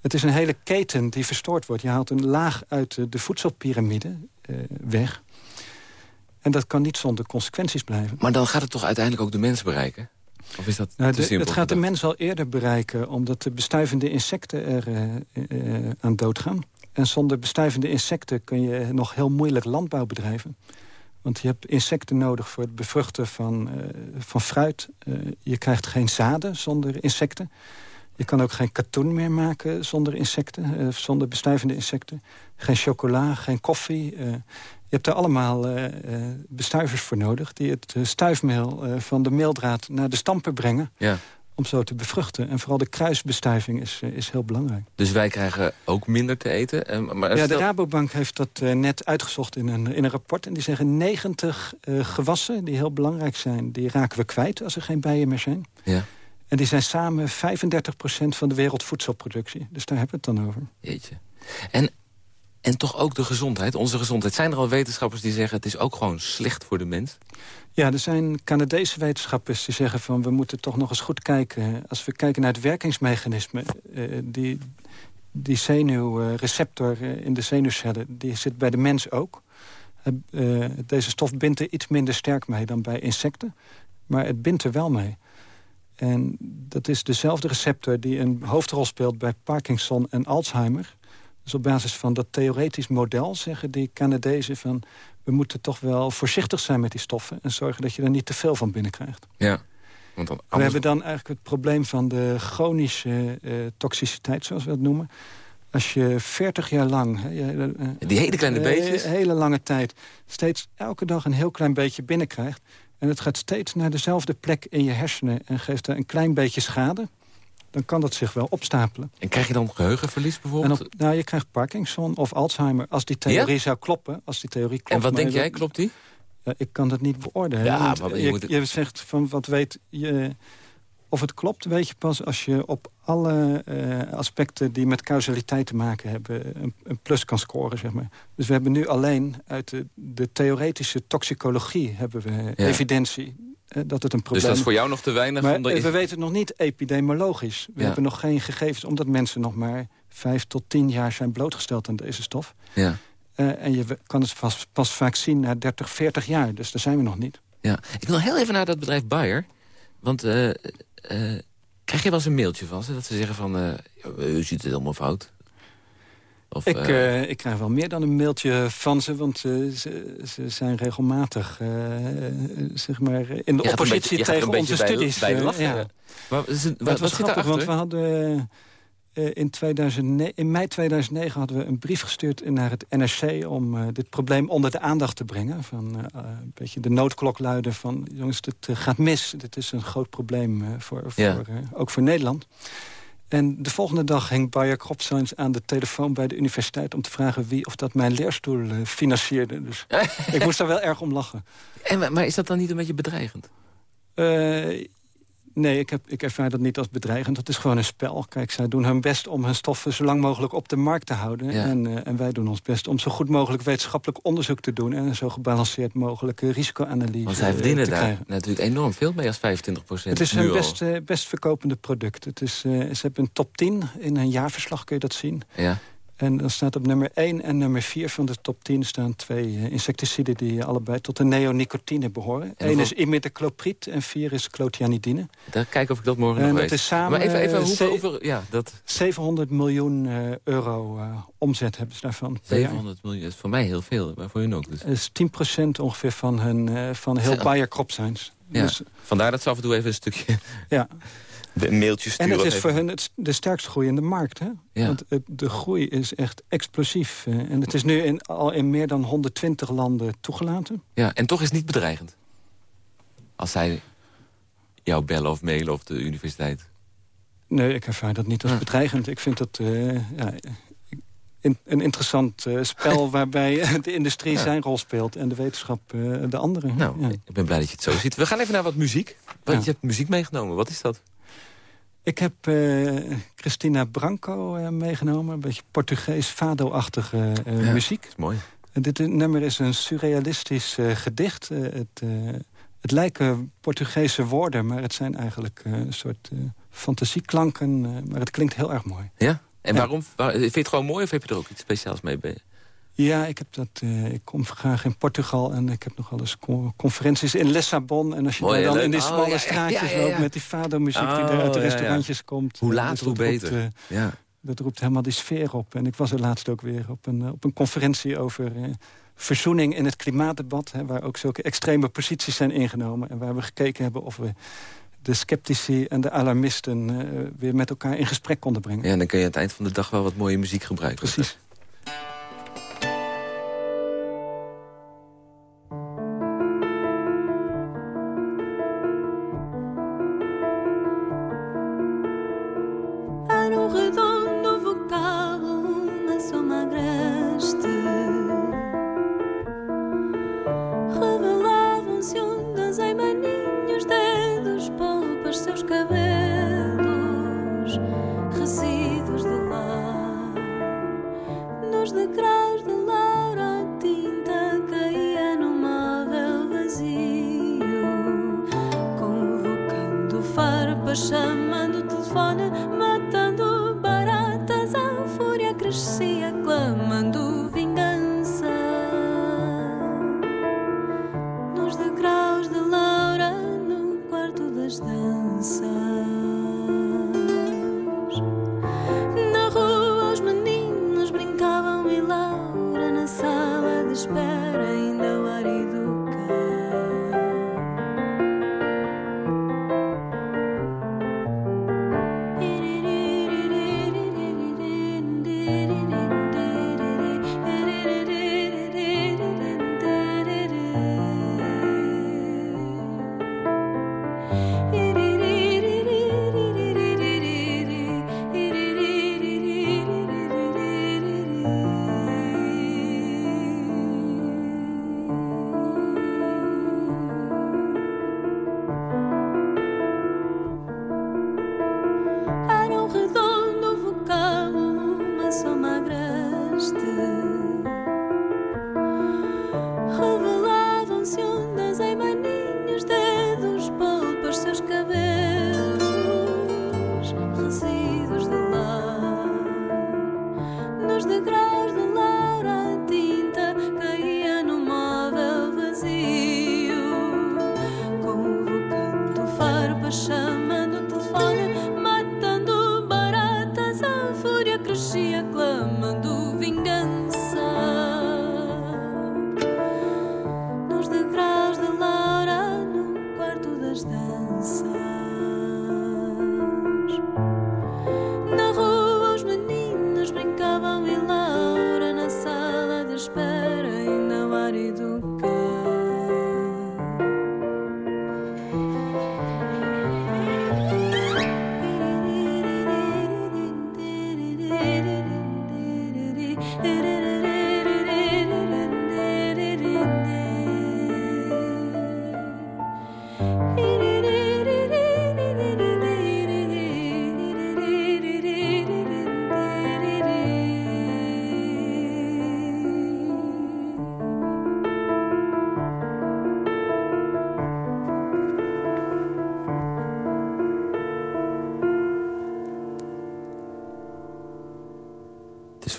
[SPEAKER 4] het is een hele keten die verstoord wordt. Je haalt een laag uit de, de voedselpiramide eh, weg... En dat kan niet zonder consequenties blijven.
[SPEAKER 3] Maar dan gaat het toch uiteindelijk ook de mens bereiken? Of is dat
[SPEAKER 4] Nou,
[SPEAKER 3] te
[SPEAKER 4] de- het gaat de mens al eerder bereiken... omdat de bestuivende insecten er eh, aan doodgaan. En zonder bestuivende insecten kun je nog heel moeilijk landbouw bedrijven. Want je hebt insecten nodig voor het bevruchten van, eh, van fruit. Eh, je krijgt geen zaden zonder insecten. Je kan ook geen katoen meer maken zonder insecten, eh, zonder bestuivende insecten. Geen chocola, geen koffie. je hebt er allemaal bestuivers voor nodig... die het stuifmeel van de meeldraad naar de stamper brengen...
[SPEAKER 3] Ja.
[SPEAKER 4] Om zo te bevruchten. En vooral de kruisbestuiving is, eh, is heel belangrijk.
[SPEAKER 3] Dus wij krijgen ook minder te eten. eh, Maar
[SPEAKER 4] Ja, de Rabobank heeft dat eh, net uitgezocht in een, in een rapport. En die zeggen 90 eh, gewassen die heel belangrijk zijn... die raken we kwijt als er geen bijen meer zijn.
[SPEAKER 3] Ja,
[SPEAKER 4] En die zijn samen 35% van de wereldvoedselproductie. Dus daar hebben we het dan over.
[SPEAKER 3] jeetje. En, en toch ook de gezondheid, onze gezondheid. Zijn er al wetenschappers die zeggen... het is ook gewoon slecht voor de mens?
[SPEAKER 4] Ja, er zijn Canadese wetenschappers die zeggen van... we moeten toch nog eens goed kijken. Als we kijken naar het werkingsmechanisme... eh, die, die zenuwreceptor eh, in de zenuwcellen... die zit bij de mens ook. Eh, deze stof bindt er iets minder sterk mee dan bij insecten. Maar het bindt er wel mee. En dat is dezelfde receptor die een hoofdrol speelt... bij Parkinson en Alzheimer. Dus op basis van dat theoretisch model zeggen die Canadezen van... we moeten toch wel voorzichtig zijn met die stoffen... en zorgen dat je er niet te veel van binnenkrijgt.
[SPEAKER 3] Ja. Want dan
[SPEAKER 4] We hebben dan eigenlijk het probleem van de chronische eh, toxiciteit, zoals we dat noemen. Als je 40 jaar lang... eh,
[SPEAKER 3] Die hele kleine
[SPEAKER 4] eh,
[SPEAKER 3] beetjes?
[SPEAKER 4] hele lange tijd steeds elke dag een heel klein beetje binnenkrijgt... en het gaat steeds naar dezelfde plek in je hersenen... en geeft er een klein beetje schade... dan kan dat zich wel opstapelen.
[SPEAKER 3] En krijg je dan geheugenverlies
[SPEAKER 4] En
[SPEAKER 3] bijvoorbeeld?
[SPEAKER 4] op, nou, je krijgt Parkinson of Alzheimer als die theorie zou kloppen. Als die theorie klopt.
[SPEAKER 3] En wat denk jij, klopt die?
[SPEAKER 4] Ja, ik kan dat niet beoordelen.
[SPEAKER 3] Ja, maar je
[SPEAKER 4] je,
[SPEAKER 3] moet het-
[SPEAKER 4] je zegt van wat weet je... Of het klopt, weet je pas als je op alle eh, aspecten die met causaliteit te maken hebben... Een, een plus kan scoren, zeg maar. Dus we hebben nu alleen uit de, de theoretische toxicologie hebben we evidentie dat het een probleem
[SPEAKER 3] Dus dat is voor jou nog te weinig?
[SPEAKER 4] maar eh, we weten het nog niet epidemiologisch. We
[SPEAKER 3] Ja.
[SPEAKER 4] hebben nog geen gegevens, omdat mensen nog maar vijf tot tien jaar zijn blootgesteld aan deze stof.
[SPEAKER 3] Ja.
[SPEAKER 4] Eh, en je kan het pas, pas vaak zien na 30, 40 jaar. Dus daar zijn we nog niet.
[SPEAKER 3] Ja. Ik wil heel even naar dat bedrijf Bayer. Want eh, eh, krijg je wel eens een mailtje van ze? Dat ze zeggen van, eh, u ziet het helemaal fout. Of,
[SPEAKER 4] Ik,
[SPEAKER 3] eh,
[SPEAKER 4] eh, ik krijg wel meer dan een mailtje van ze, want eh, ze, ze zijn regelmatig zeg maar, in de oppositie
[SPEAKER 3] beetje-
[SPEAKER 4] tegen
[SPEAKER 3] een
[SPEAKER 4] onze
[SPEAKER 3] bij-
[SPEAKER 4] studies.
[SPEAKER 3] Bij, lachen.
[SPEAKER 4] ja.
[SPEAKER 3] Maar wat,
[SPEAKER 4] was
[SPEAKER 3] wat
[SPEAKER 4] grappig, want we hadden... in, 2009, in mei 2009 hadden we een brief gestuurd naar het NRC... om dit probleem onder de aandacht te brengen. Van, een beetje de noodklok luiden van... jongens, dit gaat mis. Dit is een groot probleem, voor,
[SPEAKER 3] Ja.
[SPEAKER 4] voor, ook voor Nederland. En de volgende dag ging Bayer Kropscience aan de telefoon bij de universiteit... om te vragen wie of dat mijn leerstoel eh, financierde. Dus ik moest daar wel erg om lachen.
[SPEAKER 3] En, maar- maar is dat dan niet een beetje bedreigend?
[SPEAKER 4] Eh, nee, ik, heb, ik ervaar dat niet als bedreigend. Dat is gewoon een spel. Kijk, zij doen hun best om hun stoffen zo lang mogelijk op de markt te houden.
[SPEAKER 3] Ja.
[SPEAKER 4] En, eh, en wij doen ons best om zo goed mogelijk wetenschappelijk onderzoek te doen... en zo gebalanceerd mogelijk risicoanalyse
[SPEAKER 3] Want zij
[SPEAKER 4] eh,
[SPEAKER 3] verdienen
[SPEAKER 4] te
[SPEAKER 3] daar
[SPEAKER 4] krijgen.
[SPEAKER 3] natuurlijk enorm veel mee als 25 procent.
[SPEAKER 4] Het is hun best, best verkopende product. Het is, eh, ze hebben een top 10. In een jaarverslag kun je dat zien.
[SPEAKER 3] Ja.
[SPEAKER 4] En dan staat op nummer 1 en nummer 4 van de top 10 staan twee eh, insecticiden die allebei tot de neonicotine behoren.
[SPEAKER 3] En
[SPEAKER 4] Eén is imidacloprid en 4 is clotianidine.
[SPEAKER 3] Daar kijken of ik dat morgen
[SPEAKER 4] En
[SPEAKER 3] nog
[SPEAKER 4] dat
[SPEAKER 3] weet.
[SPEAKER 4] is samen,
[SPEAKER 3] maar even, even
[SPEAKER 4] eh,
[SPEAKER 3] hoeveel, Ja, dat
[SPEAKER 4] 700 miljoen eh, euro eh, omzet hebben ze daarvan. per jaar.
[SPEAKER 3] 700 miljoen is voor mij heel veel. Maar voor hun ook dus.
[SPEAKER 4] Dat is 10% ongeveer van, hun, eh, van heel. Bayer Crop Science.
[SPEAKER 3] Ja.
[SPEAKER 4] Dus,
[SPEAKER 3] Vandaar dat ze af en toe even een stukje
[SPEAKER 4] ja.
[SPEAKER 3] Een mailtje
[SPEAKER 4] En
[SPEAKER 3] sturen.
[SPEAKER 4] het is
[SPEAKER 3] even-
[SPEAKER 4] voor hun het, de sterkst groeiende markt. Hè?
[SPEAKER 3] Ja.
[SPEAKER 4] Want het, de groei is echt explosief. eh, en het is nu in, al in meer dan 120 landen toegelaten.
[SPEAKER 3] Ja, en toch is het niet bedreigend. Als zij jou bellen of mailen of de universiteit.
[SPEAKER 4] Nee, ik ervaar dat niet als
[SPEAKER 3] Ja.
[SPEAKER 4] bedreigend. Ik vind dat eh, ja, in- een interessant eh, spel... waarbij eh, de industrie
[SPEAKER 3] Ja.
[SPEAKER 4] zijn rol speelt en de wetenschap eh, de andere.
[SPEAKER 3] Nou,
[SPEAKER 4] Ja.
[SPEAKER 3] ik ben blij dat je het zo ziet. We gaan even naar wat muziek. Want
[SPEAKER 4] Ja.
[SPEAKER 3] je hebt muziek meegenomen. Wat is dat?
[SPEAKER 4] Ik heb eh, Christina Branco eh, meegenomen. Een beetje Portugees, fado-achtige eh,
[SPEAKER 3] Ja.
[SPEAKER 4] muziek.
[SPEAKER 3] Is mooi.
[SPEAKER 4] En dit nummer is een surrealistisch gedicht. Het, het lijken Portugese woorden, maar het zijn eigenlijk een soort fantasieklanken. maar het klinkt heel erg mooi.
[SPEAKER 3] Ja? En
[SPEAKER 4] Ja.
[SPEAKER 3] waarom? Waar- vind je het gewoon mooi of heb je er ook iets speciaals mee?
[SPEAKER 7] Ja, ik, heb dat, uh, ik kom graag in Portugal en ik heb nog wel eens conferenties in Lissabon. En als je Mooi, dan in die oh, smalle straatjes loopt met die vadermuziek die er uit de oh, restaurantjes komt.
[SPEAKER 3] Hoe laat, hoe beter. Roept, ja.
[SPEAKER 7] Dat roept helemaal die sfeer op. En ik was er laatst ook weer op een, op een conferentie over verzoening in het klimaatdebat... Hè, waar ook zulke extreme posities zijn ingenomen... en waar we gekeken hebben of we de sceptici en de alarmisten... Weer met elkaar in gesprek konden brengen.
[SPEAKER 3] Ja, en dan kun je aan het eind van de dag wel wat mooie muziek gebruiken.
[SPEAKER 7] Precies.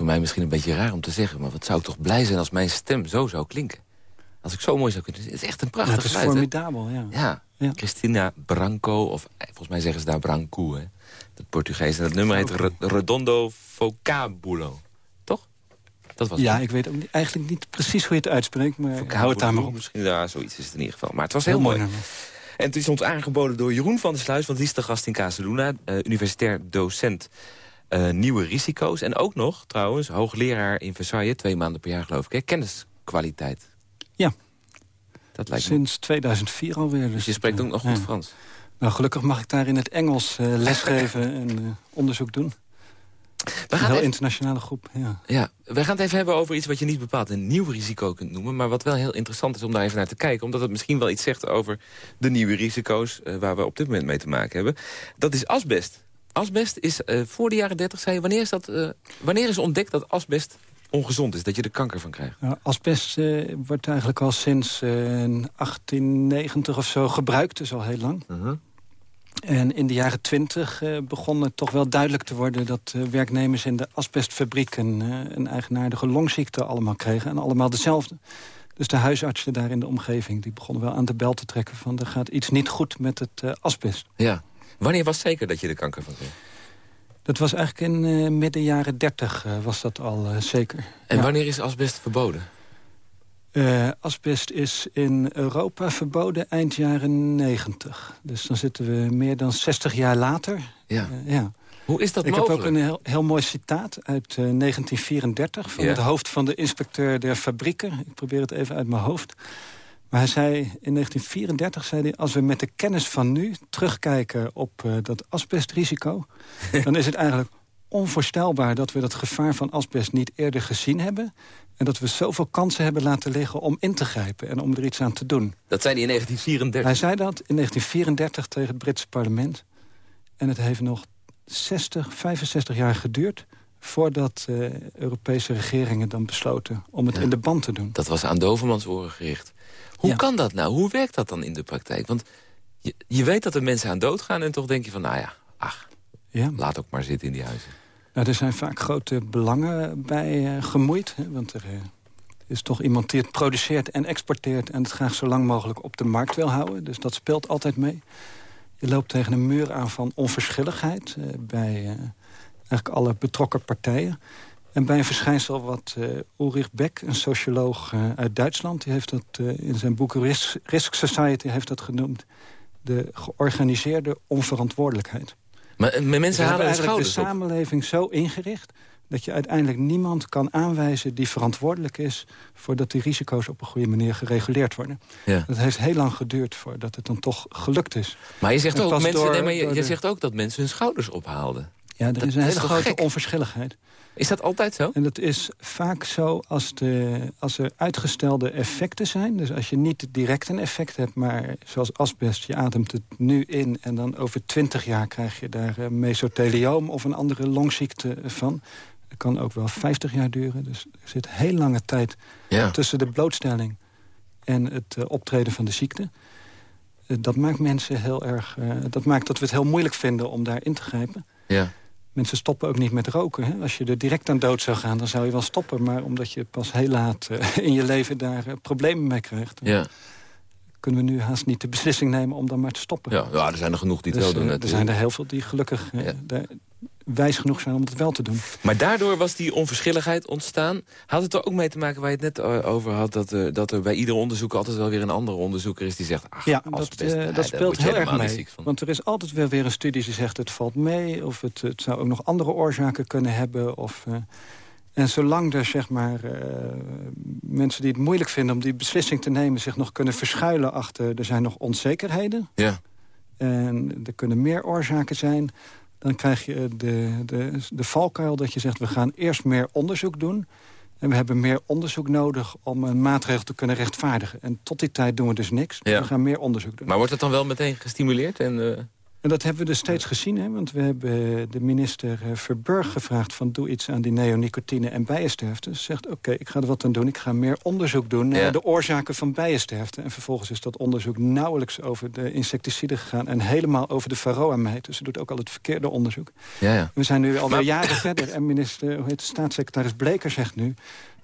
[SPEAKER 3] Mij misschien een beetje raar om te zeggen... maar wat zou ik toch blij zijn als mijn stem zo zou klinken. Als ik zo mooi zou kunnen... Het is echt een prachtig ja,
[SPEAKER 7] Het is formidabel, ja.
[SPEAKER 3] ja. ja. Christina Branco, of eh, volgens mij zeggen ze daar Branco, hè. Dat Portugees. En dat nummer heet Redondo Vocabulo. Toch?
[SPEAKER 7] Dat was ja, ik weet ook niet, eigenlijk niet precies hoe je het uitspreekt... maar Vocabulo, hou het daar maar op.
[SPEAKER 3] Misschien, ja, zoiets is het in ieder geval. Maar het was heel, mooi. En het is ons aangeboden door Jeroen van der Sluis... want die is de gast in Casaluna, uh, universitair docent uh, nieuwe risico's. En ook nog, trouwens, hoogleraar in Versailles... twee maanden per jaar, geloof ik, hè? kenniskwaliteit.
[SPEAKER 7] Ja, dat lijkt sinds me... 2004 alweer. Dus,
[SPEAKER 3] dus je spreekt ook nog goed Frans?
[SPEAKER 7] Nou, gelukkig mag ik daar in het Engels uh, lesgeven en uh, onderzoek doen. We gaan een heel internationale groep, ja.
[SPEAKER 3] ja. We gaan het even hebben over iets wat je niet bepaald een nieuw risico kunt noemen... maar wat wel heel interessant is om daar even naar te kijken... omdat het misschien wel iets zegt over de nieuwe risico's... waar we op dit moment mee te maken hebben. Dat is asbest asbest is uh, voor de jaren 30, zei je, wanneer is, dat, uh, wanneer is ontdekt dat asbest ongezond is, dat je er kanker van krijgt?
[SPEAKER 7] Asbest uh, wordt eigenlijk al sinds 1890 of zo gebruikt, dus al heel lang. -huh.
[SPEAKER 4] En in de jaren twintig uh, begon het toch wel duidelijk te worden... dat werknemers in de asbestfabrieken uh, een eigenaardige longziekte allemaal kregen. En allemaal dezelfde. Dus de huisartsen daar in de omgeving die begonnen wel aan de bel te trekken... van er gaat iets niet goed met het asbest.
[SPEAKER 3] Ja. Wanneer was zeker dat je er kanker van kreeg?
[SPEAKER 4] Dat was eigenlijk in midden jaren dertig was dat al zeker.
[SPEAKER 3] En wanneer is asbest verboden?
[SPEAKER 4] Asbest is in Europa verboden eind jaren 90. Dus dan zitten we meer dan 60 jaar later.
[SPEAKER 3] Ja. Ja. Hoe is dat
[SPEAKER 4] Ik
[SPEAKER 3] mogelijk?
[SPEAKER 4] heb ook een heel, heel mooi citaat uit uh, 1934... van ja. het hoofd van de inspecteur der fabrieken. Ik probeer het even uit mijn hoofd. Maar hij zei, in 1934 zei hij... als we met de kennis van nu terugkijken op dat asbestrisico... dan is het eigenlijk onvoorstelbaar dat we dat gevaar van asbest niet eerder gezien hebben... En dat we zoveel kansen hebben laten liggen om in te grijpen... en om er iets aan te doen.
[SPEAKER 3] Dat zei hij in 1934?
[SPEAKER 4] Hij zei dat in 1934 tegen het Britse parlement. En het heeft nog 60, 65 jaar geduurd... voordat uh, Europese regeringen dan besloten om het ja. in de band te doen.
[SPEAKER 3] Dat was aan Dovermans oren gericht. Hoe ja. kan dat nou? Hoe werkt dat dan in de praktijk? Want je, je weet dat er mensen aan dood gaan... en toch denk je van, nou ja, ach, ja. laat ook maar zitten in die huizen.
[SPEAKER 4] Nou, er zijn vaak grote belangen bij uh, gemoeid. Hè, want er uh, is toch iemand die het produceert en exporteert... en het graag zo lang mogelijk op de markt wil houden. Dus dat speelt altijd mee. Je loopt tegen een muur aan van onverschilligheid... Uh, bij eigenlijk alle betrokken partijen. En bij een verschijnsel wat Ulrich Beck, een socioloog uit Duitsland... die heeft dat in zijn boek Risk, Risk Society heeft dat genoemd... de georganiseerde onverantwoordelijkheid.
[SPEAKER 3] Maar mensen
[SPEAKER 4] we
[SPEAKER 3] halen
[SPEAKER 4] eigenlijk de
[SPEAKER 3] op.
[SPEAKER 4] samenleving zo ingericht dat je uiteindelijk niemand kan aanwijzen die verantwoordelijk is... voordat die risico's op een goede manier gereguleerd worden.
[SPEAKER 3] Ja.
[SPEAKER 4] Dat heeft heel lang geduurd voordat het dan toch gelukt is.
[SPEAKER 3] Maar je zegt ook, mensen,
[SPEAKER 4] door-
[SPEAKER 3] nee, maar je,
[SPEAKER 4] door
[SPEAKER 3] je
[SPEAKER 4] de-
[SPEAKER 3] zegt ook dat mensen hun schouders ophaalden.
[SPEAKER 4] Ja, er
[SPEAKER 3] Dat-
[SPEAKER 4] is een hele grote
[SPEAKER 3] gek?
[SPEAKER 4] onverschilligheid.
[SPEAKER 3] Is dat altijd zo?
[SPEAKER 4] En dat is vaak zo als, de, als er uitgestelde effecten zijn. Dus als je niet direct een effect hebt, maar zoals asbest... je ademt het nu in en dan over twintig jaar krijg je daar eh, mesothelioom... of een andere longziekte van. Dat kan ook wel 50 jaar duren. Dus er zit heel lange tijd
[SPEAKER 3] Ja.
[SPEAKER 4] tussen de blootstelling... en het eh, optreden van de ziekte. Eh, dat maakt mensen heel erg... eh, dat maakt dat we het heel moeilijk vinden om daar in te grijpen.
[SPEAKER 3] ja.
[SPEAKER 4] Mensen stoppen ook niet met roken. Hè? Als je er direct aan dood zou gaan, dan zou je wel stoppen. Maar omdat je pas heel laat eh, in je leven daar eh, problemen mee krijgt...
[SPEAKER 3] Ja.
[SPEAKER 4] kunnen we nu haast niet de beslissing nemen om dan maar te stoppen.
[SPEAKER 3] Ja, ja, er zijn er genoeg die het
[SPEAKER 4] Dus,
[SPEAKER 3] wel doen
[SPEAKER 4] eh, er zijn er heel veel die gelukkig
[SPEAKER 3] Ja.
[SPEAKER 4] daar wijs genoeg zijn om het wel te doen.
[SPEAKER 3] Maar daardoor was die onverschilligheid ontstaan. Had het er ook mee te maken waar je het net over had... dat er, dat er bij ieder onderzoek altijd wel weer een andere onderzoeker is... die zegt, ach,
[SPEAKER 4] Ja, dat, eh,
[SPEAKER 3] nee,
[SPEAKER 4] dat speelt heel erg mee. Want er is altijd wel weer een studie die zegt het valt mee... of het, het zou ook nog andere oorzaken kunnen hebben. Of, eh, en zolang er zeg maar, eh, mensen die het moeilijk vinden om die beslissing te nemen... zich nog kunnen verschuilen achter er zijn nog onzekerheden...
[SPEAKER 3] Ja.
[SPEAKER 4] en er kunnen meer oorzaken zijn... dan krijg je de, de, de valkuil dat je zegt... we gaan eerst meer onderzoek doen... en we hebben meer onderzoek nodig om een maatregel te kunnen rechtvaardigen. En tot die tijd doen we dus niks.
[SPEAKER 3] Ja.
[SPEAKER 4] We gaan meer onderzoek doen.
[SPEAKER 3] Maar wordt het dan wel meteen gestimuleerd? En, eh,
[SPEAKER 4] En dat hebben we dus steeds gezien, hè? want we hebben de minister eh, Verburg gevraagd... van doe iets aan die neonicotine en bijensterfte. Ze zegt, oké, ik ga er wat aan doen. Ik ga meer onderzoek doen naar
[SPEAKER 3] Ja.
[SPEAKER 4] de oorzaken van bijensterfte. En vervolgens is dat onderzoek nauwelijks over de insecticiden gegaan... en helemaal over de varroa-mijt. Dus ze doet ook al het verkeerde onderzoek.
[SPEAKER 3] ja, ja.
[SPEAKER 4] We zijn nu alweer
[SPEAKER 3] Maar-
[SPEAKER 4] jaren verder. En minister, hoe heet staatssecretaris Bleker zegt nu...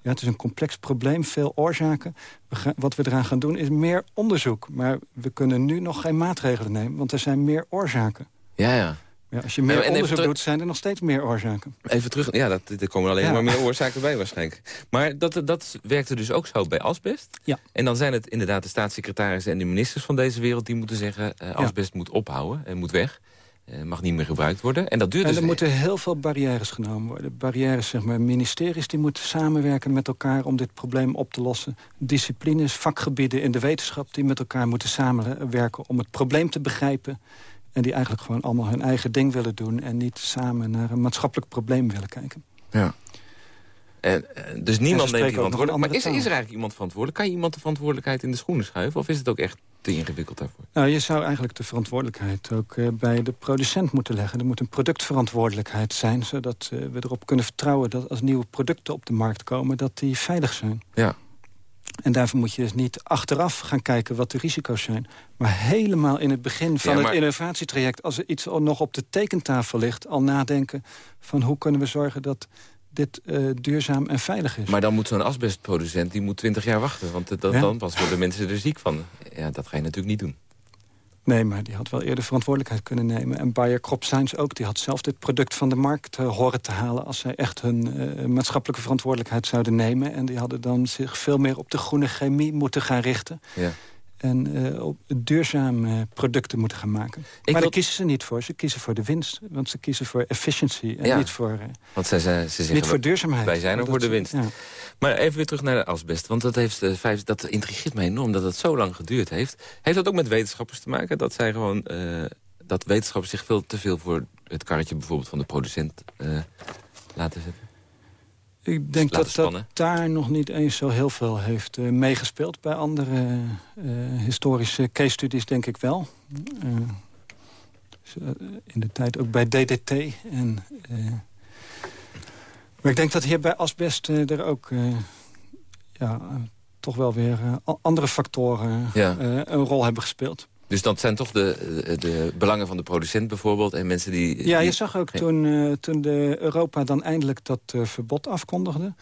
[SPEAKER 4] Ja, het is een complex probleem, veel oorzaken. We gaan, wat we eraan gaan doen is meer onderzoek. Maar we kunnen nu nog geen maatregelen nemen, want er zijn meer oorzaken.
[SPEAKER 3] ja, ja.
[SPEAKER 4] Ja, als je meer
[SPEAKER 3] en
[SPEAKER 4] onderzoek
[SPEAKER 3] terug-
[SPEAKER 4] doet, zijn er nog steeds meer oorzaken.
[SPEAKER 3] Even terug, ja, dat, er komen alleen
[SPEAKER 4] Ja.
[SPEAKER 3] maar meer oorzaken bij waarschijnlijk. Maar dat, dat werkte dus ook zo bij asbest.
[SPEAKER 4] Ja.
[SPEAKER 3] En dan zijn het inderdaad de staatssecretarissen en de ministers van deze wereld... die moeten zeggen, eh, asbest moet ophouden en moet weg. Eh, mag niet meer gebruikt worden. En dat duurt
[SPEAKER 4] En
[SPEAKER 3] dus...
[SPEAKER 4] er moeten heel veel barrières genomen worden. Barrières, zeg maar, ministeries die moeten samenwerken met elkaar... om dit probleem op te lossen. Disciplines, vakgebieden in de wetenschap... die met elkaar moeten samenwerken om het probleem te begrijpen... en die eigenlijk gewoon allemaal hun eigen ding willen doen... en niet samen naar een maatschappelijk probleem willen kijken.
[SPEAKER 3] Ja. En, eh, dus niemand neemt die verantwoordelijkheid. Maar is, is er eigenlijk iemand verantwoordelijk? Kan je iemand de verantwoordelijkheid in de schoenen schuiven? Of is het ook echt te ingewikkeld daarvoor?
[SPEAKER 4] Nou, je zou eigenlijk de verantwoordelijkheid ook eh, bij de producent moeten leggen. Er moet een productverantwoordelijkheid zijn... zodat eh, we erop kunnen vertrouwen dat als nieuwe producten op de markt komen... dat die veilig zijn.
[SPEAKER 3] Ja.
[SPEAKER 4] En daarvoor moet je dus niet achteraf gaan kijken wat de risico's zijn. Maar helemaal in het begin van het innovatietraject... als er iets nog op de tekentafel ligt... al nadenken van hoe kunnen we zorgen dat dit uh, duurzaam en veilig is.
[SPEAKER 3] Maar dan moet zo'n asbestproducent die moet 20 jaar wachten. Want dat, dan pas worden mensen er ziek van. Ja, dat ga je natuurlijk niet doen.
[SPEAKER 4] Nee, maar die had wel eerder verantwoordelijkheid kunnen nemen. En Bayer Crop Science ook. Die had zelf dit product van de markt uh, horen te halen... als zij echt hun uh, maatschappelijke verantwoordelijkheid zouden nemen. En die hadden dan zich veel meer op de groene chemie moeten gaan richten. Ja en uh, op duurzame producten moeten gaan maken. maar daar kiezen ze niet voor. Ze kiezen voor de winst. Want ze kiezen voor efficiency en niet voor, uh,
[SPEAKER 3] want ze, ze, ze zeggen,
[SPEAKER 4] niet voor duurzaamheid.
[SPEAKER 3] Wij zijn er voor de winst. Ja. Maar even weer terug naar de asbest. Want dat, heeft, uh, vijf, dat intrigeert mij enorm dat het zo lang geduurd heeft. Heeft dat ook met wetenschappers te maken? Dat zij gewoon... dat wetenschappers zich veel te veel voor het karretje bijvoorbeeld van de producent laten zetten?
[SPEAKER 4] Ik denk dat dat daar nog niet eens zo heel veel heeft uh, meegespeeld. Bij andere uh, historische case studies denk ik wel. Uh, in de tijd ook bij DDT. En, maar ik denk dat hier bij asbest er ook ja, toch wel weer andere factoren een rol hebben gespeeld.
[SPEAKER 3] Dus dat zijn toch de, de belangen van de producent bijvoorbeeld... en mensen die...
[SPEAKER 4] Ja, je zag ook toen, uh, toen de Europa dan eindelijk dat uh, verbod afkondigde...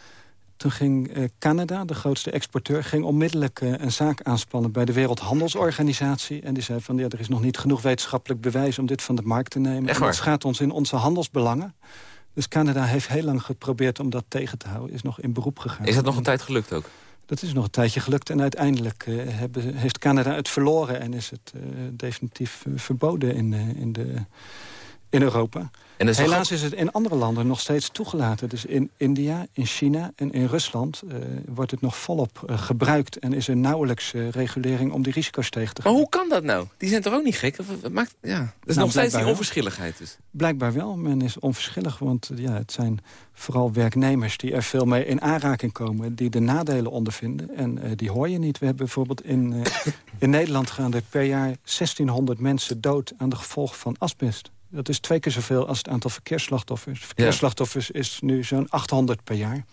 [SPEAKER 4] toen ging uh, Canada, de grootste exporteur... ging onmiddellijk een zaak aanspannen bij de Wereldhandelsorganisatie. En die zei van, ja, er is nog niet genoeg wetenschappelijk bewijs... om dit van de markt te nemen. Echt dat gaat ons in onze handelsbelangen. Dus Canada heeft heel lang geprobeerd om dat tegen te houden. Is nog in beroep gegaan.
[SPEAKER 3] Is dat nog een tijd gelukt ook?
[SPEAKER 4] Dat is nog een tijdje gelukt. En uiteindelijk uh, hebben, heeft Canada het verloren... en is het uh, definitief uh, verboden in, in, de, in Europa. En Helaas is het in andere landen nog steeds toegelaten. Dus in India, in China en in Rusland uh, wordt het nog volop uh, gebruikt... en is er nauwelijks uh, regulering om die risico's tegen te gaan.
[SPEAKER 3] Maar hoe kan dat nou? Die zijn toch ook niet gek? maakt, ja. Dat is nou, nog steeds die onverschilligheid. Dus.
[SPEAKER 4] Blijkbaar wel. Men is onverschillig, want ja, het zijn vooral werknemers... die er veel mee in aanraking komen, die de nadelen ondervinden. En die hoor je niet. We hebben bijvoorbeeld in, in Nederland gaan er per jaar 1600 mensen dood... aan de gevolgen van asbest. Dat is twee keer zoveel als het aantal verkeersslachtoffers. Verkeersslachtoffers is nu zo'n 800 per jaar.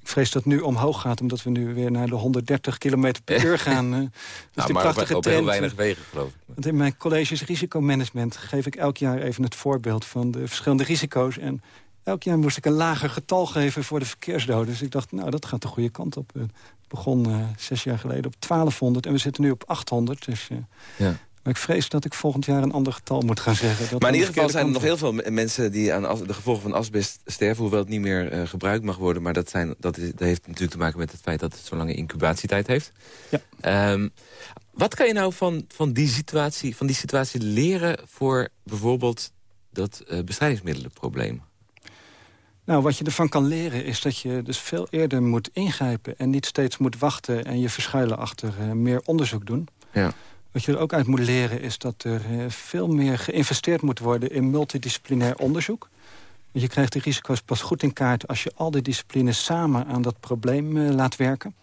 [SPEAKER 4] Ik vrees dat het nu omhoog gaat, omdat we nu weer naar de 130 km per uur gaan. Uh, dus
[SPEAKER 3] nou, die prachtige op, op heel weinig wegen, geloof ik.
[SPEAKER 4] Want in mijn colleges risicomanagement geef ik elk jaar even het voorbeeld van de verschillende risico's. En elk jaar moest ik een lager getal geven voor de verkeersdoden. Dus ik dacht, nou, dat gaat de goede kant op. Het begon uh, zes jaar geleden op 1200 en we zitten nu op 800. Dus uh, ja. Maar ik vrees dat ik volgend jaar een ander getal moet gaan zeggen. Dat
[SPEAKER 3] maar in ieder geval zijn er nog heel veel mensen die aan de gevolgen van asbest sterven... hoewel het niet meer uh, gebruikt mag worden. Maar dat, zijn, dat, is, dat heeft natuurlijk te maken met het feit dat het zo'n lange incubatietijd heeft. Ja. Um, wat kan je nou van, van, die situatie, van die situatie leren voor bijvoorbeeld dat uh, bestrijdingsmiddelenprobleem?
[SPEAKER 4] Nou, wat je ervan kan leren is dat je dus veel eerder moet ingrijpen... en niet steeds moet wachten en je verschuilen achter uh, meer onderzoek doen. Ja. Wat je er ook uit moet leren is dat er eh, veel meer geïnvesteerd moet worden in multidisciplinair onderzoek. Je krijgt de risico's pas goed in kaart als je al die disciplines samen aan dat probleem eh, laat werken.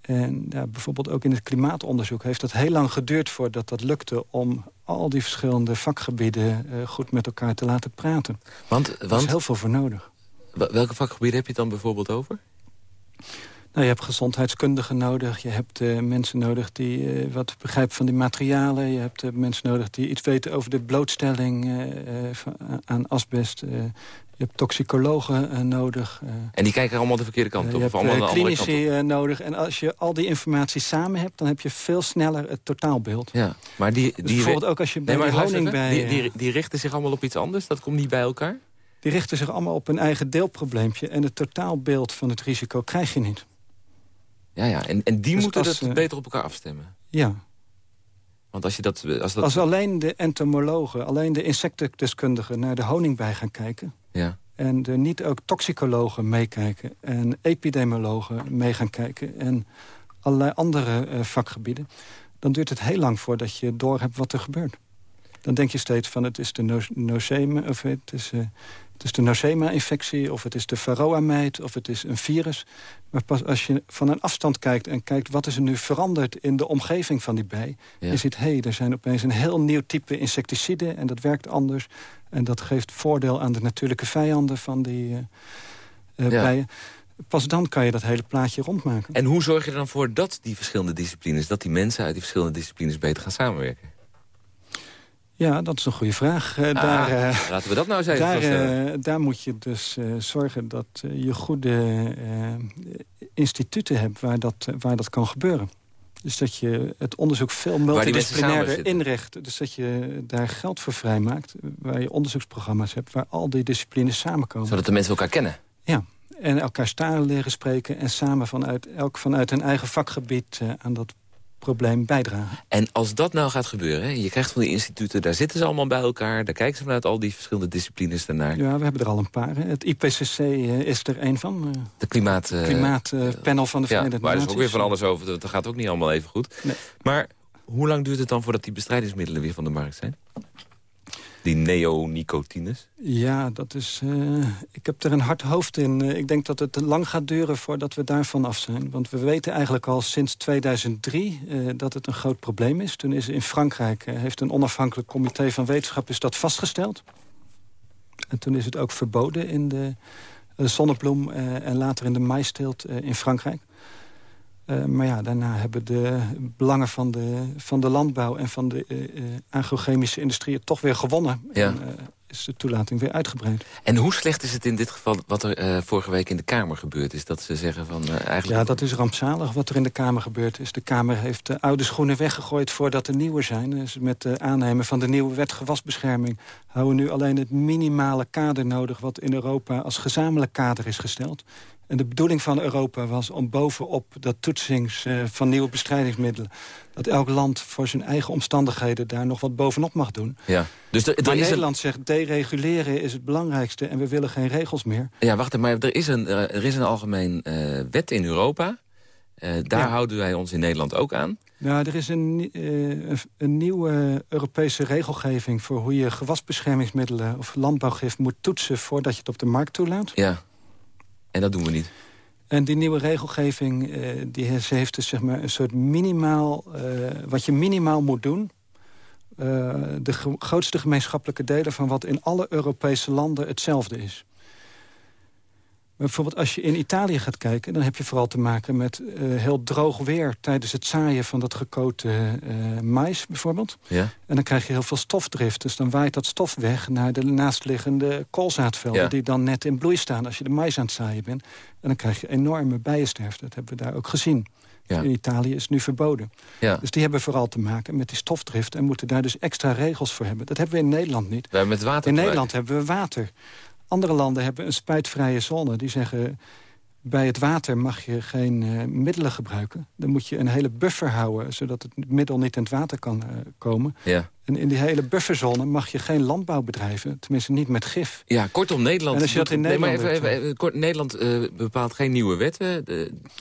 [SPEAKER 4] En ja, bijvoorbeeld ook in het klimaatonderzoek heeft het heel lang geduurd voordat dat lukte om al die verschillende vakgebieden uh, goed met elkaar te laten praten. Want, want, er is heel veel voor nodig.
[SPEAKER 3] Welke vakgebieden heb je het dan bijvoorbeeld over?
[SPEAKER 4] Nou, je hebt gezondheidskundigen nodig. Je hebt uh, mensen nodig die uh, wat begrijpen van die materialen. Je hebt uh, mensen nodig die iets weten over de blootstelling van, aan asbest. je hebt toxicologen nodig.
[SPEAKER 3] en die kijken allemaal de verkeerde kant op?
[SPEAKER 4] Je hebt klinici nodig. En als je al die informatie samen hebt... dan heb je veel sneller het totaalbeeld.
[SPEAKER 3] Ja, maar die,
[SPEAKER 4] dus die bijvoorbeeld ook als je bij nee, honing bij...
[SPEAKER 3] Die, die, die richten zich allemaal op iets anders? Dat komt niet bij elkaar?
[SPEAKER 4] Die richten zich allemaal op een eigen deelprobleempje. En het totaalbeeld van het risico krijg je niet.
[SPEAKER 3] Ja, ja. En, en die dus moeten het eh, beter op elkaar afstemmen.
[SPEAKER 4] Ja.
[SPEAKER 3] Want als je dat... Als, dat...
[SPEAKER 4] als alleen de entomologen, alleen de insectendeskundigen... naar de honingbij gaan kijken... Ja. en er niet ook toxicologen meekijken... en epidemiologen mee gaan kijken... en allerlei andere uh, vakgebieden... dan duurt het heel lang voordat je doorhebt wat er gebeurt. Dan denk je steeds van het is de no of het is... Uh, het is de Nosema-infectie, of het is de Varroa-meid, of het is een virus. Maar pas als je van een afstand kijkt en kijkt wat is er nu veranderd in de omgeving van die bij... Ja. je ziet, hé, hey, er zijn opeens een heel nieuw type insecticide en dat werkt anders. En dat geeft voordeel aan de natuurlijke vijanden van die uh, bijen. Pas dan kan je dat hele plaatje rondmaken.
[SPEAKER 3] En hoe zorg je er dan voor dat die verschillende disciplines... dat die mensen uit die verschillende disciplines beter gaan samenwerken?
[SPEAKER 4] Ja, dat is een goede vraag. Uh,
[SPEAKER 3] daar, uh, laten we dat nou eens even
[SPEAKER 4] daar, uh, daar moet je dus zorgen dat je goede instituten hebt waar dat, waar dat kan gebeuren. Dus dat je het onderzoek veel multidisciplinair inricht. Dus dat je daar geld voor vrijmaakt. Waar je onderzoeksprogramma's hebt waar al die disciplines samenkomen.
[SPEAKER 3] Zodat de mensen elkaar kennen?
[SPEAKER 4] Ja, en elkaar staan leren spreken... en samen vanuit, elk vanuit hun eigen vakgebied aan dat probleem bijdragen.
[SPEAKER 3] En als dat nou gaat gebeuren, hè, je krijgt van die instituten... daar zitten ze allemaal bij elkaar, daar kijken ze vanuit al die verschillende disciplines ernaar.
[SPEAKER 4] Ja, we hebben er al een paar. Het IPCC eh, is er een van.
[SPEAKER 3] Eh, de klimaat... Uh,
[SPEAKER 4] klimaatpanel van de Verenigde
[SPEAKER 3] Naties. maar er is ook weer van alles over, dat gaat ook niet allemaal even goed. Nee. Maar hoe lang duurt het dan voordat die bestrijdingsmiddelen weer van de markt zijn? Die neonicotines?
[SPEAKER 4] Ja, dat is, uh, ik heb er een hard hoofd in. Uh, ik denk dat het lang gaat duren voordat we daarvan af zijn. Want we weten eigenlijk al sinds 2003 uh, eh, dat het een groot probleem is. Toen is in Frankrijk, heeft een onafhankelijk comité van wetenschap is dat vastgesteld. En toen is het ook verboden in de zonnebloem en later in de maisteelt in Frankrijk. Uh, maar ja, daarna hebben de belangen van de, van de landbouw... en van de uh, agrochemische industrie toch weer gewonnen. Ja. En, is de toelating weer uitgebreid.
[SPEAKER 3] En hoe slecht is het in dit geval wat er vorige week in de Kamer gebeurd is? Dat ze zeggen van eigenlijk...
[SPEAKER 4] Ja, dat is rampzalig wat er in de Kamer gebeurd is. De Kamer heeft de oude schoenen weggegooid voordat er nieuwe zijn. Dus met de aannemen van de nieuwe wet gewasbescherming... houden we nu alleen het minimale kader nodig... wat in Europa als gezamenlijk kader is gesteld. En de bedoeling van Europa was om bovenop dat toetsings uh, van nieuwe bestrijdingsmiddelen... dat elk land voor zijn eigen omstandigheden daar nog wat bovenop mag doen. Ja. Dus maar Nederland zegt dereguleren is het belangrijkste en we willen geen regels meer.
[SPEAKER 3] Ja, wacht maar er is een, er is een algemeen uh, wet in Europa. Uh, daar houden wij ons in Nederland ook aan.
[SPEAKER 4] Nou, er is een, een, nieuwe Europese regelgeving... voor hoe je gewasbeschermingsmiddelen of landbouwgif moet toetsen... voordat je het op de markt toelaat.
[SPEAKER 3] Ja. En dat doen we niet.
[SPEAKER 4] En die nieuwe regelgeving, uh, die, heeft dus zeg maar een soort minimaal... Uh, wat je minimaal moet doen... Uh, de grootste gemeenschappelijke delen van wat in alle Europese landen hetzelfde is bijvoorbeeld als je in Italië gaat kijken... dan heb je vooral te maken met uh, heel droog weer... tijdens het zaaien van dat gekookte uh, mais bijvoorbeeld. Ja. En dan krijg je heel veel stofdrift. Dus dan waait dat stof weg naar de naastliggende koolzaadvelden... die dan net in bloei staan als je de mais aan het zaaien bent. En dan krijg je enorme bijensterfte. Dat hebben we daar ook gezien. Ja. In Italië is het nu verboden. Ja. Dus die hebben vooral te maken met die stofdrift... en moeten daar dus extra regels voor hebben. Dat hebben we in Nederland niet.
[SPEAKER 3] We met water
[SPEAKER 4] in Nederland hebben we water. Andere landen hebben een spuitvrije zone. Die zeggen, bij het water mag je geen uh, middelen gebruiken. Dan moet je een hele buffer houden, zodat het middel niet in het water kan uh, komen. Ja. En in die hele bufferzone mag je geen landbouw bedrijven. Tenminste, niet met gif.
[SPEAKER 3] Ja, kortom, Nederland... En als je dat in Nederland... Nee, maar even, even, kort, Nederland uh, bepaalt geen nieuwe wetten.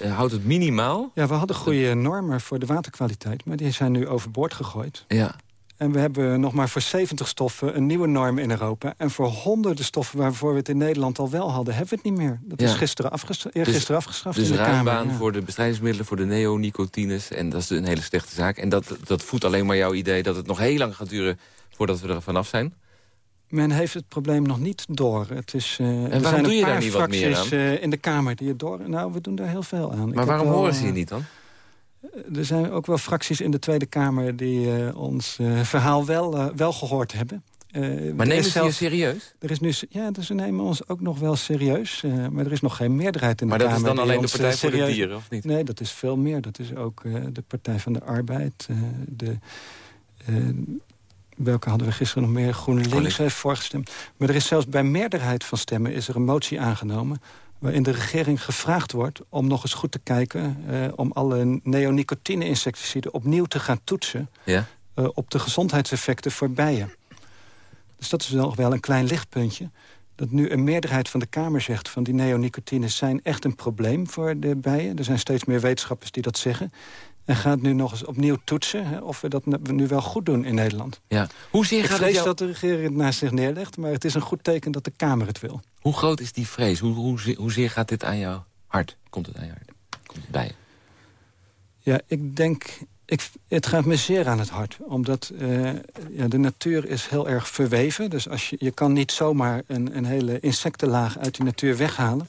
[SPEAKER 3] houdt het minimaal.
[SPEAKER 4] Ja, we hadden goede normen voor de waterkwaliteit. Maar die zijn nu overboord gegooid. Ja. En we hebben nog maar voor 70 stoffen een nieuwe norm in Europa. En voor honderden stoffen waarvoor we het in Nederland al wel hadden... hebben we het niet meer. Dat is gisteren, afges dus, afgeschaft
[SPEAKER 3] dus
[SPEAKER 4] in de
[SPEAKER 3] Kamer. Dus voor de bestrijdingsmiddelen, voor de neonicotines. En dat is een hele slechte zaak. En dat, dat voedt alleen maar jouw idee dat het nog heel lang gaat duren... voordat we er vanaf zijn?
[SPEAKER 4] Men heeft het probleem nog niet door. Het is, uh,
[SPEAKER 3] en er zijn doe je daar niet wat meer aan?
[SPEAKER 4] Uh, in de Kamer die het door... Nou, we doen daar heel veel aan.
[SPEAKER 3] Maar waarom horen ze je niet dan?
[SPEAKER 4] Eh, er zijn ook wel fracties in de Tweede Kamer... die uh, ons uh, verhaal wel, uh, wel gehoord hebben.
[SPEAKER 3] maar nemen ze je serieus?
[SPEAKER 4] Er is nu, ja, dus ze nemen ons ook nog wel serieus. maar er is nog geen meerderheid in de
[SPEAKER 3] Kamer.
[SPEAKER 4] Maar
[SPEAKER 3] dat is dan alleen de Partij voor de Dieren, of niet?
[SPEAKER 4] Nee, dat is veel meer. Dat is ook de Partij van de Arbeid. de, welke hadden we gisteren nog meer? GroenLinks heeft voorgestemd. Maar er is zelfs bij meerderheid van stemmen... is er een motie aangenomen waarin de regering gevraagd wordt om nog eens goed te kijken... Uh, om alle neonicotine-insecticiden opnieuw te gaan toetsen... Ja? Uh, op de gezondheidseffecten voor bijen. Dus dat is nog wel een klein lichtpuntje. Dat nu een meerderheid van de Kamer zegt... van die neonicotines zijn echt een probleem voor de bijen. Er zijn steeds meer wetenschappers die dat zeggen. En gaat nu nog eens opnieuw toetsen hè, of we dat nu wel goed doen in Nederland. Ja.
[SPEAKER 3] Hoezeer gaat
[SPEAKER 4] Ik vrees dat de regering het naast zich neerlegt... maar het is een goed teken dat de Kamer het wil.
[SPEAKER 3] Hoe groot is die vrees? Hoe, hoe, hoezeer gaat dit aan jouw hart? Komt het aan je hart? Komt het bij je?
[SPEAKER 4] Ja, ik denk... Ik, het gaat me zeer aan het hart. Omdat uh, ja, de natuur is heel erg verweven. Dus als je, je kan niet zomaar een, een hele insectenlaag uit die natuur weghalen.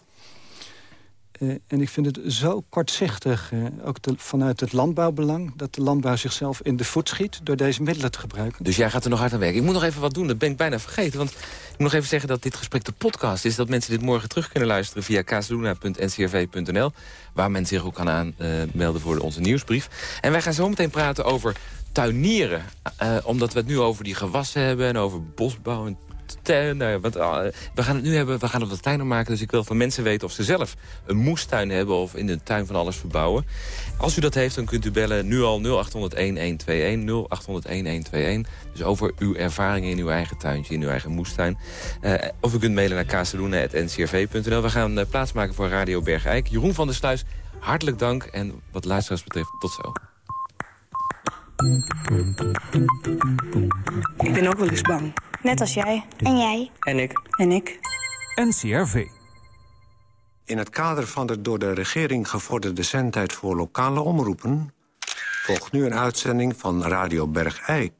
[SPEAKER 4] En ik vind het zo kortzichtig, ook vanuit het landbouwbelang... dat de landbouw zichzelf in de voet schiet door deze middelen te gebruiken.
[SPEAKER 3] Dus jij gaat er nog hard aan werken. Ik moet nog even wat doen, dat ben ik bijna vergeten. Want ik moet nog even zeggen dat dit gesprek de podcast is... dat mensen dit morgen terug kunnen luisteren via kazeluna.ncrv.nl... waar men zich ook kan aanmelden voor onze nieuwsbrief. En wij gaan zo meteen praten over tuinieren. omdat we het nu over die gewassen hebben en over bosbouw en Nou uh, we gaan het nu hebben, we gaan het wat kleiner maken. Dus ik wil van mensen weten of ze zelf een moestuin hebben... of in de tuin van alles verbouwen. Als u dat heeft, dan kunt u bellen nu al 0800-1121. 0800-1121. Dus over uw ervaringen in uw eigen tuintje, in uw eigen moestuin. Uh, of u kunt mailen naar kazeloenen.ncrv.nl. We gaan uh, plaatsmaken voor Radio Bergijk. Jeroen van der Sluis, hartelijk dank. En wat luisteraars betreft, tot zo.
[SPEAKER 8] Ik ben ook wel eens bang.
[SPEAKER 9] Net als jij.
[SPEAKER 10] En jij.
[SPEAKER 8] En ik. En ik.
[SPEAKER 11] NCRV.
[SPEAKER 12] In het kader van de door de regering gevorderde zendtijd voor lokale omroepen... volgt nu een uitzending van Radio Bergijk.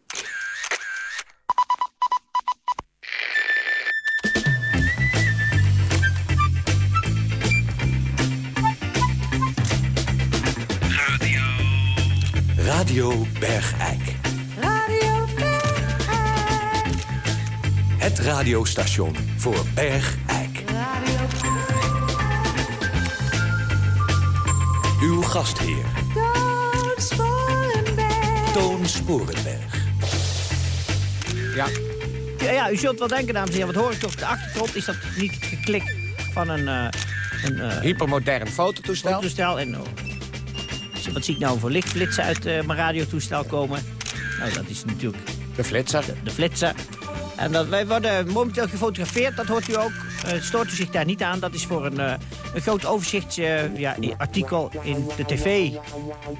[SPEAKER 11] Radio. Radio Bergijk. Het radiostation voor Bergijk. Uw gastheer.
[SPEAKER 13] Toon Sporenberg.
[SPEAKER 11] Toon Sporenberg.
[SPEAKER 14] Ja. ja. Ja, u zult wel denken, dames en heren, wat hoor ik toch op de achtergrond? Is dat niet het geklik van een... Uh, een uh,
[SPEAKER 15] Hypermodern fototoestel.
[SPEAKER 14] Fototoestel en... Oh, wat zie ik nou voor lichtflitsen uit uh, mijn radiotoestel komen? Nou, dat is natuurlijk...
[SPEAKER 15] De flitser.
[SPEAKER 14] De, de flitser. En dat, wij worden momenteel gefotografeerd, dat hoort u ook. Uh, stoort u zich daar niet aan. Dat is voor een, uh, een groot overzichtsartikel uh, ja, artikel in de tv.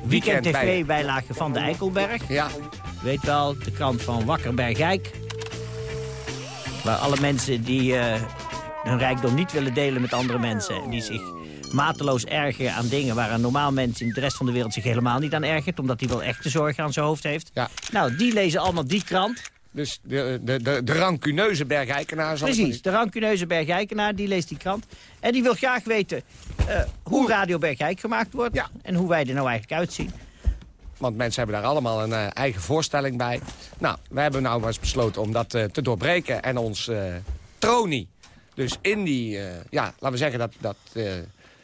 [SPEAKER 14] Weekend TV bijlage van de Eikelberg.
[SPEAKER 15] Ja.
[SPEAKER 14] Weet wel, de krant van Wakker Bergijk. Waar alle mensen die hun rijkdom niet willen delen met andere mensen... die zich mateloos ergeren aan dingen waar een normaal mens in de rest van de wereld zich helemaal niet aan ergert... omdat hij wel echte zorgen aan zijn hoofd heeft.
[SPEAKER 15] Ja.
[SPEAKER 14] Nou, die lezen allemaal die krant...
[SPEAKER 15] Dus de, de, de, de rancuneuze bergijkenaar...
[SPEAKER 14] Precies, de rancuneuze bergijkenaar, die leest die krant. En die wil graag weten uh, hoe Radio Bergijk gemaakt wordt...
[SPEAKER 15] Ja.
[SPEAKER 14] en hoe wij er nou eigenlijk uitzien.
[SPEAKER 15] Want mensen hebben daar allemaal een uh, eigen voorstelling bij. Nou, wij hebben nou eens besloten om dat uh, te doorbreken... en ons tronie, dus in die... ja, laten we zeggen dat, dat,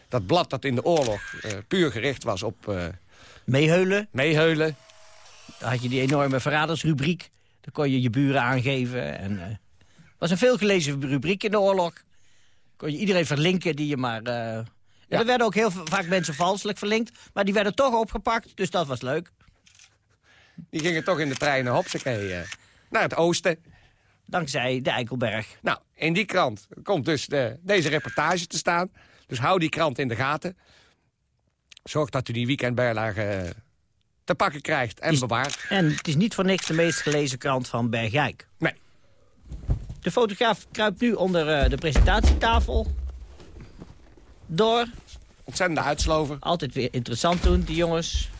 [SPEAKER 15] dat blad dat in de oorlog puur gericht was op...
[SPEAKER 14] meeheulen.
[SPEAKER 15] Meeheulen.
[SPEAKER 14] Dan had je die enorme verradersrubriek. Dan kon je je buren aangeven. En, het was een veelgelezen rubriek in de oorlog. Kon je iedereen verlinken die je maar... Uh... Ja. Er werden ook heel vaak mensen valselijk verlinkt. Maar die werden toch opgepakt, dus dat was leuk.
[SPEAKER 15] Die gingen toch in de treinen, hopsakee, uh, naar het oosten.
[SPEAKER 14] Dankzij de Eikelberg.
[SPEAKER 15] Nou, in die krant komt dus de, deze reportage te staan. Dus hou die krant in de gaten. Zorg dat u die weekendbijlage te pakken krijgt en
[SPEAKER 14] is,
[SPEAKER 15] bewaart.
[SPEAKER 14] En het is niet voor niks de meest gelezen krant van Bergijk.
[SPEAKER 15] Nee.
[SPEAKER 14] De fotograaf kruipt nu onder uh, de presentatietafel. Door.
[SPEAKER 15] Ontzettende uitslover.
[SPEAKER 14] Altijd weer interessant doen, die jongens.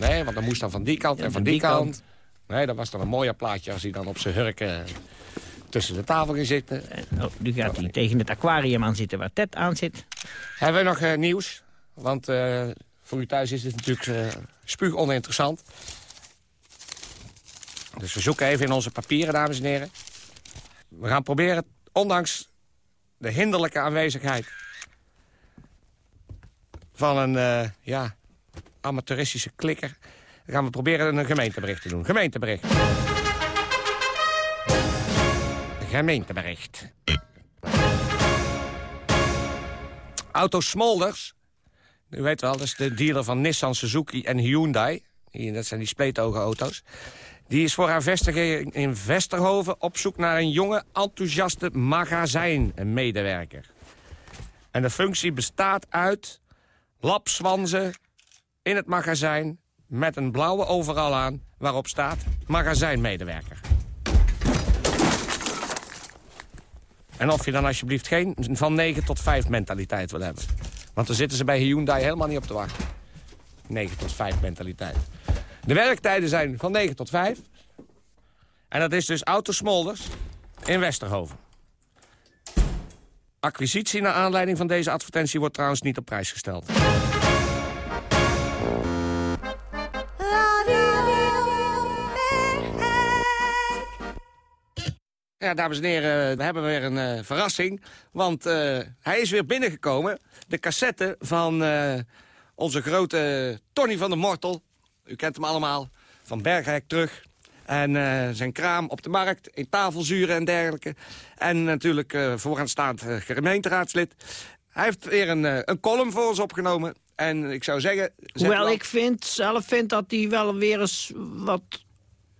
[SPEAKER 15] Nee, want dan moest dan van die kant ja, en van, die, die kant. kant. Nee, dat was dan een mooier plaatje als hij dan op zijn hurken tussen de tafel ging zitten.
[SPEAKER 14] En, oh, nu gaat hij tegen het aquarium aan zitten waar Ted aan zit.
[SPEAKER 15] Hebben we nog uh, nieuws? Want uh, voor u thuis is dit natuurlijk uh, spuug oninteressant. Dus we zoeken even in onze papieren, dames en heren. We gaan proberen, ondanks de hinderlijke aanwezigheid... van een uh, ja, amateuristische klikker... gaan we proberen een gemeentebericht te doen. Gemeentebericht. Gemeentebericht. Auto Smolders u weet wel, dat is de dealer van Nissan, Suzuki en Hyundai. Dat zijn die spleetogen auto's. Die is voor haar vestiging in Vesterhoven op zoek naar een jonge, enthousiaste magazijnmedewerker. En de functie bestaat uit lapswanzen in het magazijn... met een blauwe overal aan waarop staat magazijnmedewerker. En of je dan alsjeblieft geen van 9 tot 5 mentaliteit wil hebben. Want dan zitten ze bij Hyundai helemaal niet op te wachten. 9 tot 5 mentaliteit. De werktijden zijn van 9 tot 5. En dat is dus Autosmolders in Westerhoven. Acquisitie naar aanleiding van deze advertentie wordt trouwens niet op prijs gesteld. Ja, dames en heren, we hebben weer een eh, verrassing. Want eh, hij is weer binnengekomen. De cassette van eh, onze grote Tony van der Mortel. U kent hem allemaal. Van Berghek terug. En zijn kraam op de markt, in tafelzuren en dergelijke. En natuurlijk vooraanstaand gemeenteraadslid. Hij heeft weer een, een column voor ons opgenomen. En ik zou zeggen...
[SPEAKER 14] Hoewel ik vind, zelf vind dat hij wel weer eens wat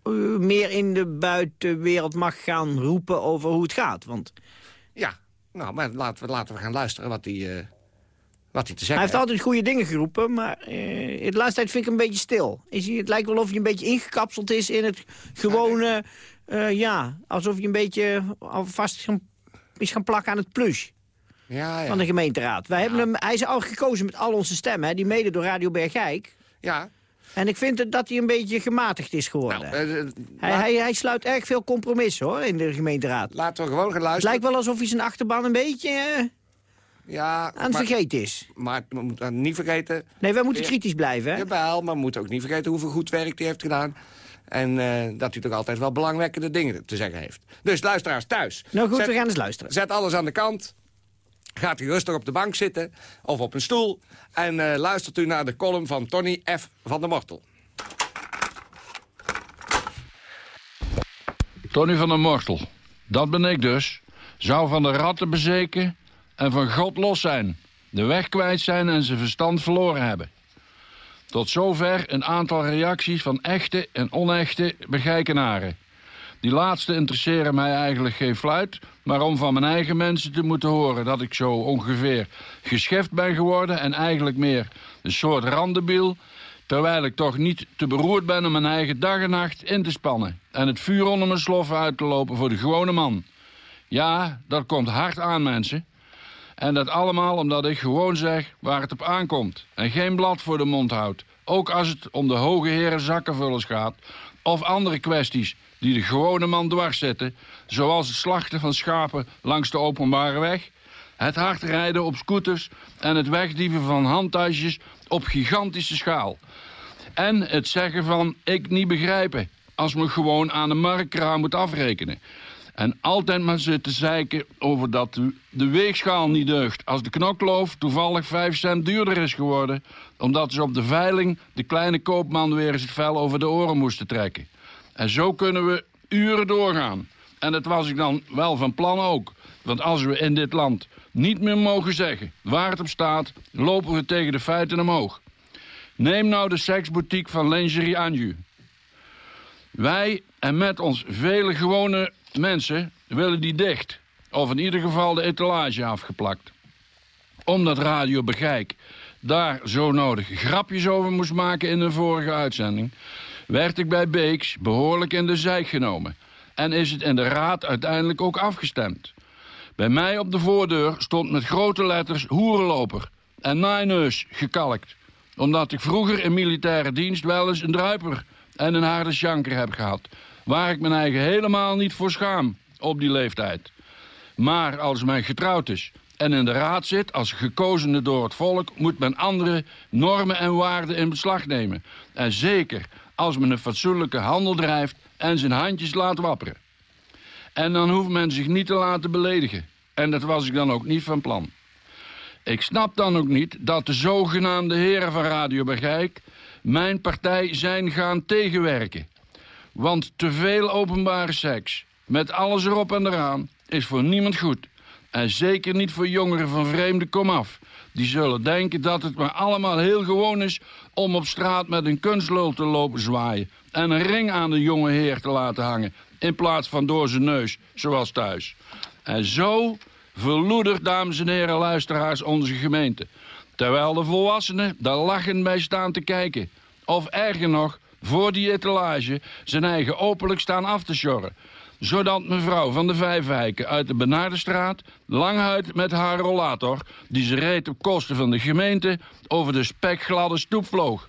[SPEAKER 14] uh, meer in de buitenwereld mag gaan roepen over hoe het gaat. Want...
[SPEAKER 15] Ja, nou, maar laten we, laten we gaan luisteren wat hij, uh, wat hij te zeggen
[SPEAKER 14] Hij heeft altijd goede dingen geroepen, maar uh, de laatste tijd vind ik hem een beetje stil. Is hij, het lijkt wel of hij een beetje ingekapseld is in het gewone... Ja, alsof hij een beetje vast is gaan plakken aan het plus.
[SPEAKER 15] Ja, ja.
[SPEAKER 14] Van de gemeenteraad. Wij hebben hem, hij is al gekozen met al onze stemmen, hè, die mede door Radio Bergijk.
[SPEAKER 15] Ja,
[SPEAKER 14] en ik vind dat hij een beetje gematigd is geworden. Nou, uh, hij, hij, hij, sluit erg veel compromissen hoor, in de gemeenteraad.
[SPEAKER 15] Laten we gewoon gaan luisteren.
[SPEAKER 14] Het lijkt wel alsof hij zijn achterban een beetje uh,
[SPEAKER 15] ja,
[SPEAKER 14] aan het vergeten is.
[SPEAKER 15] Maar we moeten niet vergeten...
[SPEAKER 14] Nee, wij moeten kritisch blijven. Hè?
[SPEAKER 15] Jawel, maar we moeten ook niet vergeten hoeveel goed werk hij heeft gedaan. En uh, dat hij toch altijd wel belangwekkende dingen te zeggen heeft. Dus luisteraars thuis.
[SPEAKER 14] Nou goed, zet, we gaan eens luisteren.
[SPEAKER 15] Zet alles aan de kant. Gaat u rustig op de bank zitten of op een stoel... en uh, luistert u naar de column van Tony F. van der Mortel.
[SPEAKER 9] Tony van der Mortel, dat ben ik dus. Zou van de ratten bezeken en van God los zijn. De weg kwijt zijn en zijn verstand verloren hebben. Tot zover een aantal reacties van echte en onechte begijkenaren. Die laatste interesseren mij eigenlijk geen fluit... maar om van mijn eigen mensen te moeten horen... dat ik zo ongeveer gescheft ben geworden... en eigenlijk meer een soort randebiel... terwijl ik toch niet te beroerd ben om mijn eigen dag en nacht in te spannen... en het vuur onder mijn sloffen uit te lopen voor de gewone man. Ja, dat komt hard aan, mensen. En dat allemaal omdat ik gewoon zeg waar het op aankomt... en geen blad voor de mond houd. Ook als het om de hoge heren zakkenvullers gaat... of andere kwesties die de gewone man dwars zetten... zoals het slachten van schapen langs de openbare weg... het hard rijden op scooters en het wegdieven van handtasjes op gigantische schaal. En het zeggen van ik niet begrijpen... als men gewoon aan de marktkraam moet afrekenen. En altijd maar zitten zeiken over dat de weegschaal niet deugt... als de knokloof toevallig 5 cent duurder is geworden... omdat ze op de veiling de kleine koopman weer eens het vel over de oren moesten trekken. En zo kunnen we uren doorgaan. En dat was ik dan wel van plan ook. Want als we in dit land niet meer mogen zeggen waar het op staat... lopen we tegen de feiten omhoog. Neem nou de seksboutique van Lingerie Anju. Wij en met ons vele gewone mensen willen die dicht. Of in ieder geval de etalage afgeplakt. Omdat Radio Begijk daar zo nodig grapjes over moest maken in een vorige uitzending werd ik bij Beeks behoorlijk in de zijk genomen... en is het in de raad uiteindelijk ook afgestemd. Bij mij op de voordeur stond met grote letters hoerenloper en naaineus gekalkt... omdat ik vroeger in militaire dienst wel eens een druiper en een harde sjanker heb gehad... waar ik mijn eigen helemaal niet voor schaam op die leeftijd. Maar als men getrouwd is en in de raad zit als gekozene door het volk... moet men andere normen en waarden in beslag nemen. En zeker als men een fatsoenlijke handel drijft en zijn handjes laat wapperen. En dan hoeft men zich niet te laten beledigen. En dat was ik dan ook niet van plan. Ik snap dan ook niet dat de zogenaamde heren van Radio Bergijk... mijn partij zijn gaan tegenwerken. Want te veel openbare seks, met alles erop en eraan, is voor niemand goed. En zeker niet voor jongeren van vreemde komaf. Die zullen denken dat het maar allemaal heel gewoon is om op straat met een kunstlul te lopen zwaaien... en een ring aan de jonge heer te laten hangen... in plaats van door zijn neus, zoals thuis. En zo verloedert, dames en heren luisteraars, onze gemeente. Terwijl de volwassenen daar lachend bij staan te kijken. Of erger nog, voor die etalage zijn eigen openlijk staan af te sjorren zodat mevrouw van de Vijfwijken uit de Benardenstraat... langhuid met haar rollator, die ze reed op kosten van de gemeente... over de spekgladde stoep vloog.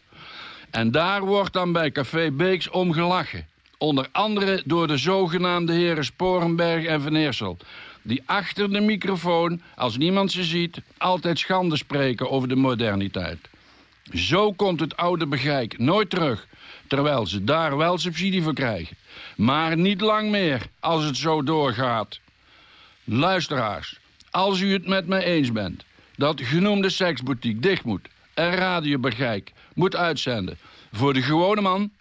[SPEAKER 9] En daar wordt dan bij Café Beeks om gelachen. Onder andere door de zogenaamde heren Sporenberg en Van Eersel... die achter de microfoon, als niemand ze ziet, altijd schande spreken over de moderniteit. Zo komt het oude begeik nooit terug, terwijl ze daar wel subsidie voor krijgen. Maar niet lang meer, als het zo doorgaat. Luisteraars, als u het met mij eens bent dat genoemde seksboutique dicht moet en Radio Begeik moet uitzenden voor de gewone man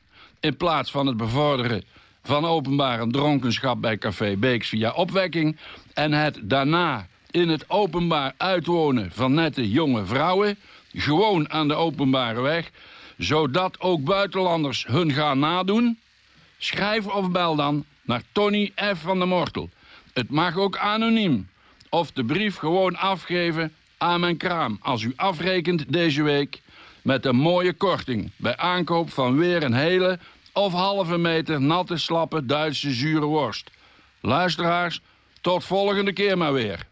[SPEAKER 9] in plaats van het bevorderen van openbare dronkenschap bij Café Beeks via opwekking en het daarna in het openbaar uitwonen van nette jonge vrouwen, gewoon aan de openbare weg, zodat ook buitenlanders hun gaan nadoen? Schrijf of bel dan naar Tony F. van der Mortel. Het mag ook anoniem. Of de brief gewoon afgeven aan mijn kraam als u afrekent deze week met een mooie korting bij aankoop van weer een hele of halve meter natte, slappe Duitse zure worst. Luisteraars, tot volgende keer maar weer.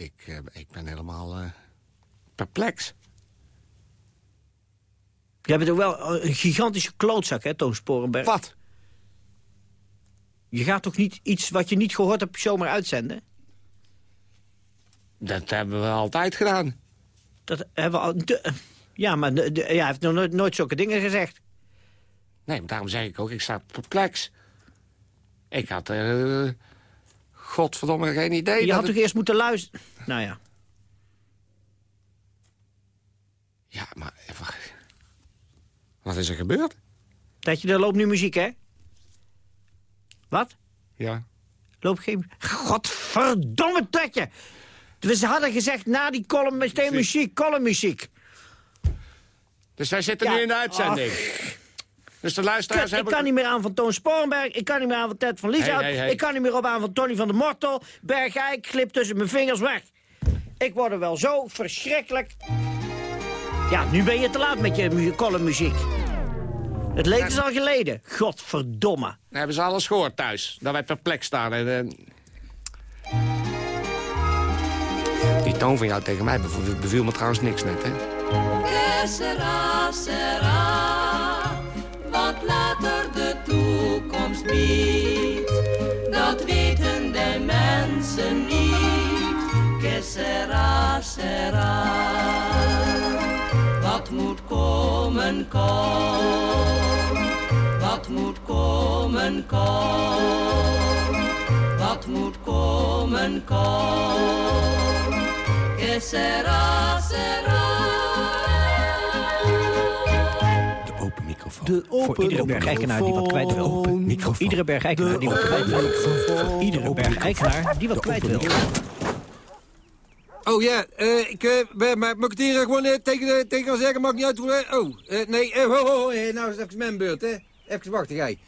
[SPEAKER 15] Ik, eh, ik ben helemaal eh, perplex.
[SPEAKER 14] Je bent ook wel een gigantische klootzak, hè, Toon Sporenberg?
[SPEAKER 15] Wat?
[SPEAKER 14] Je gaat toch niet iets wat je niet gehoord hebt zomaar uitzenden?
[SPEAKER 15] Dat hebben we altijd gedaan.
[SPEAKER 14] Dat hebben we al... de- ja, maar de, de- ja, hij heeft nog nooit, nooit zulke dingen gezegd.
[SPEAKER 15] Nee, maar daarom zeg ik ook, ik sta perplex. Ik had eh godverdomme geen idee.
[SPEAKER 14] Je had toch
[SPEAKER 15] het-
[SPEAKER 14] eerst moeten luisteren? Nou ja.
[SPEAKER 15] Ja, maar... eh, wacht. Wat is er gebeurd?
[SPEAKER 14] Dat je, er loopt nu muziek, hè? Wat?
[SPEAKER 15] Ja.
[SPEAKER 14] Loopt geen... Godverdomme tatje! We hadden gezegd na die column meteen muziek, columnmuziek.
[SPEAKER 15] Dus wij zitten
[SPEAKER 14] Ja,
[SPEAKER 15] nu in de uitzending. Dus de luisteraars
[SPEAKER 14] Kut, ik
[SPEAKER 15] hebben...
[SPEAKER 14] kan niet meer aan van Toon Sporenberg. Ik kan niet meer aan van Ted van Lieshout.
[SPEAKER 15] Hey, hey, hey.
[SPEAKER 14] Ik kan niet meer op aan van Tony van der Mortel. Bergijk glip tussen mijn vingers weg. Ik word er wel zo verschrikkelijk... Ja, nu ben je te laat met je mu- columnmuziek. Het leek is al geleden. Godverdomme.
[SPEAKER 15] Dan hebben ze alles gehoord thuis. Dat wij perplex staan. En, eh, Die toon van jou tegen mij bev- beviel me trouwens niks net, hè?
[SPEAKER 13] Que sera, sera, dat weten de mensen niet. Que sera, wat moet komen, kom, wat moet komen, kom, wat moet komen, kom. Que sera.
[SPEAKER 11] De open microfoon.
[SPEAKER 14] De Voor iedere bergijkenaar die wat kwijt wil. Iedere bergijkenaar die wat kwijt wil. Voor iedere bergijkenaar die wat kwijt wil.
[SPEAKER 10] Oh ja, eh, ik ben- maar moet ik het hier gewoon eh, tegen, tegen zeggen? Mag niet uit hoe... Oh, eh, nee, ho, ho, ho, nou is het even mijn beurt, hè. Even wachten, jij.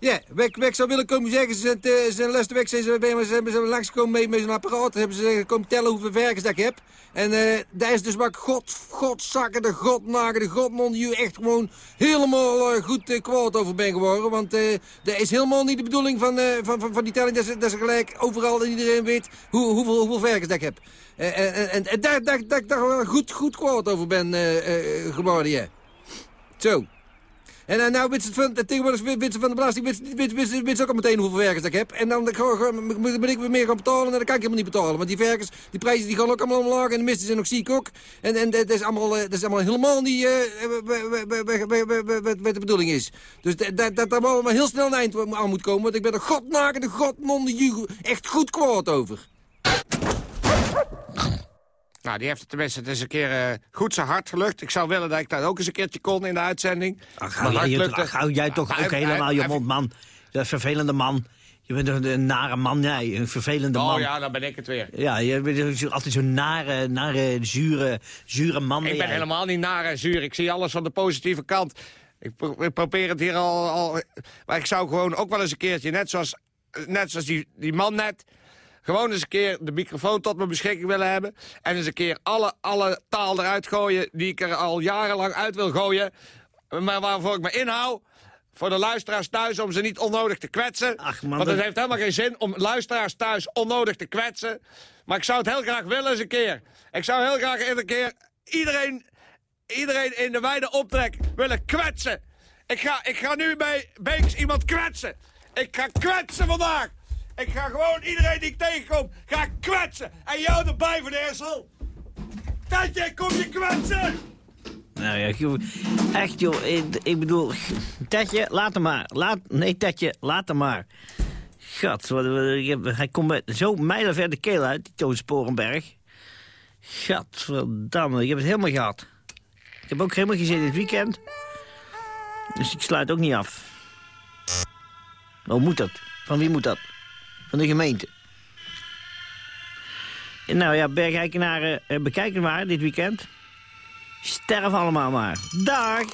[SPEAKER 10] Ja, wat ik zou willen komen zeggen, ze zijn, eh, ze zijn laatste week zijn ze ze langsgekomen met, met zo'n apparaat. hebben ze komen tellen hoeveel werkers dat ik heb. En eh daar is dus wat god, godzakken, de godnagen, de godmond, die echt gewoon helemaal eh, goed kwaad over ben geworden. Want dat is helemaal niet de bedoeling van, van, van, van die telling, dat ze, dat ze gelijk overal en iedereen weet hoe, hoeveel, hoeveel werkers dat ik heb. En en, daar, daar, daar, daar goed, goed kwaad over ben geworden, ja. Zo. En eh, nou, ze van, van de belasting, ze ook al meteen hoeveel werkers ik heb. En dan ben ik weer meer gaan betalen en dan kan ik helemaal niet betalen. Want die werkers, die prijzen die gaan ook allemaal omlaag en de meesten zijn ook ziek ook. En, en dat is allemaal, eh, dat is allemaal helemaal niet wa- wa- wa- wa- wa- wa- wa- wat de bedoeling is. Dus dat, daar allemaal heel snel een eind aan moet komen. Want ik ben er godnakende, godmonde, echt goed kwaad over.
[SPEAKER 15] Nou, die heeft het tenminste eens een keer eh, goed zijn hart gelucht. Ik zou willen dat ik dat ook eens een keertje kon in de uitzending.
[SPEAKER 14] Ach, hou jij,
[SPEAKER 15] lukte.
[SPEAKER 14] ach, hou jij toch
[SPEAKER 15] Nou,
[SPEAKER 14] ook
[SPEAKER 15] hij-
[SPEAKER 14] helemaal
[SPEAKER 15] hij-
[SPEAKER 14] je mond, man. Dat vervelende man. Je bent een, een nare man, jij. Een vervelende man.
[SPEAKER 15] Oh ja, dan ben ik het weer.
[SPEAKER 14] Ja, je bent altijd zo'n nare, nare, zure, zure man.
[SPEAKER 15] Ik ben
[SPEAKER 14] jij.
[SPEAKER 15] helemaal niet naar en zuur. Ik zie alles van de positieve kant. Ik, pro- ik probeer het hier al, al... Maar ik zou gewoon ook wel eens een keertje, net zoals, net zoals die, die man net... gewoon eens een keer de microfoon tot mijn beschikking willen hebben... en eens een keer alle, alle taal eruit gooien... die ik er al jarenlang uit wil gooien... maar waarvoor ik me inhoud... Voor de luisteraars thuis om ze niet onnodig te kwetsen.
[SPEAKER 14] man,
[SPEAKER 15] Want het
[SPEAKER 14] dat-
[SPEAKER 15] heeft helemaal geen zin om luisteraars thuis onnodig te kwetsen. Maar ik zou het heel graag willen eens een keer. Ik zou heel graag eens een keer iedereen, iedereen in de wijde optrek willen kwetsen. Ik ga, ik ga nu bij Beeks iemand kwetsen. Ik ga kwetsen vandaag. Ik ga gewoon iedereen die ik tegenkom, ga kwetsen. En jou erbij, Van Eersel. Tetje, kom je kwetsen?
[SPEAKER 14] Nou ja, echt joh, ik, bedoel, Tetje, laat hem maar. Laat, nee, Tetje, laat hem maar. Gat, wat, wat- hij komt met zo mijlenver de keel uit, die Toon Sporenberg. Gadverdamme, ik heb het helemaal gehad. Ik heb ook helemaal geen zin in het weekend. Dus ik sluit ook niet af. Oh, moet dat? Van wie moet dat? Van de gemeente. En nou ja, Bergijkenaren, eh, bekijk het maar dit weekend. Sterf allemaal maar. Dag!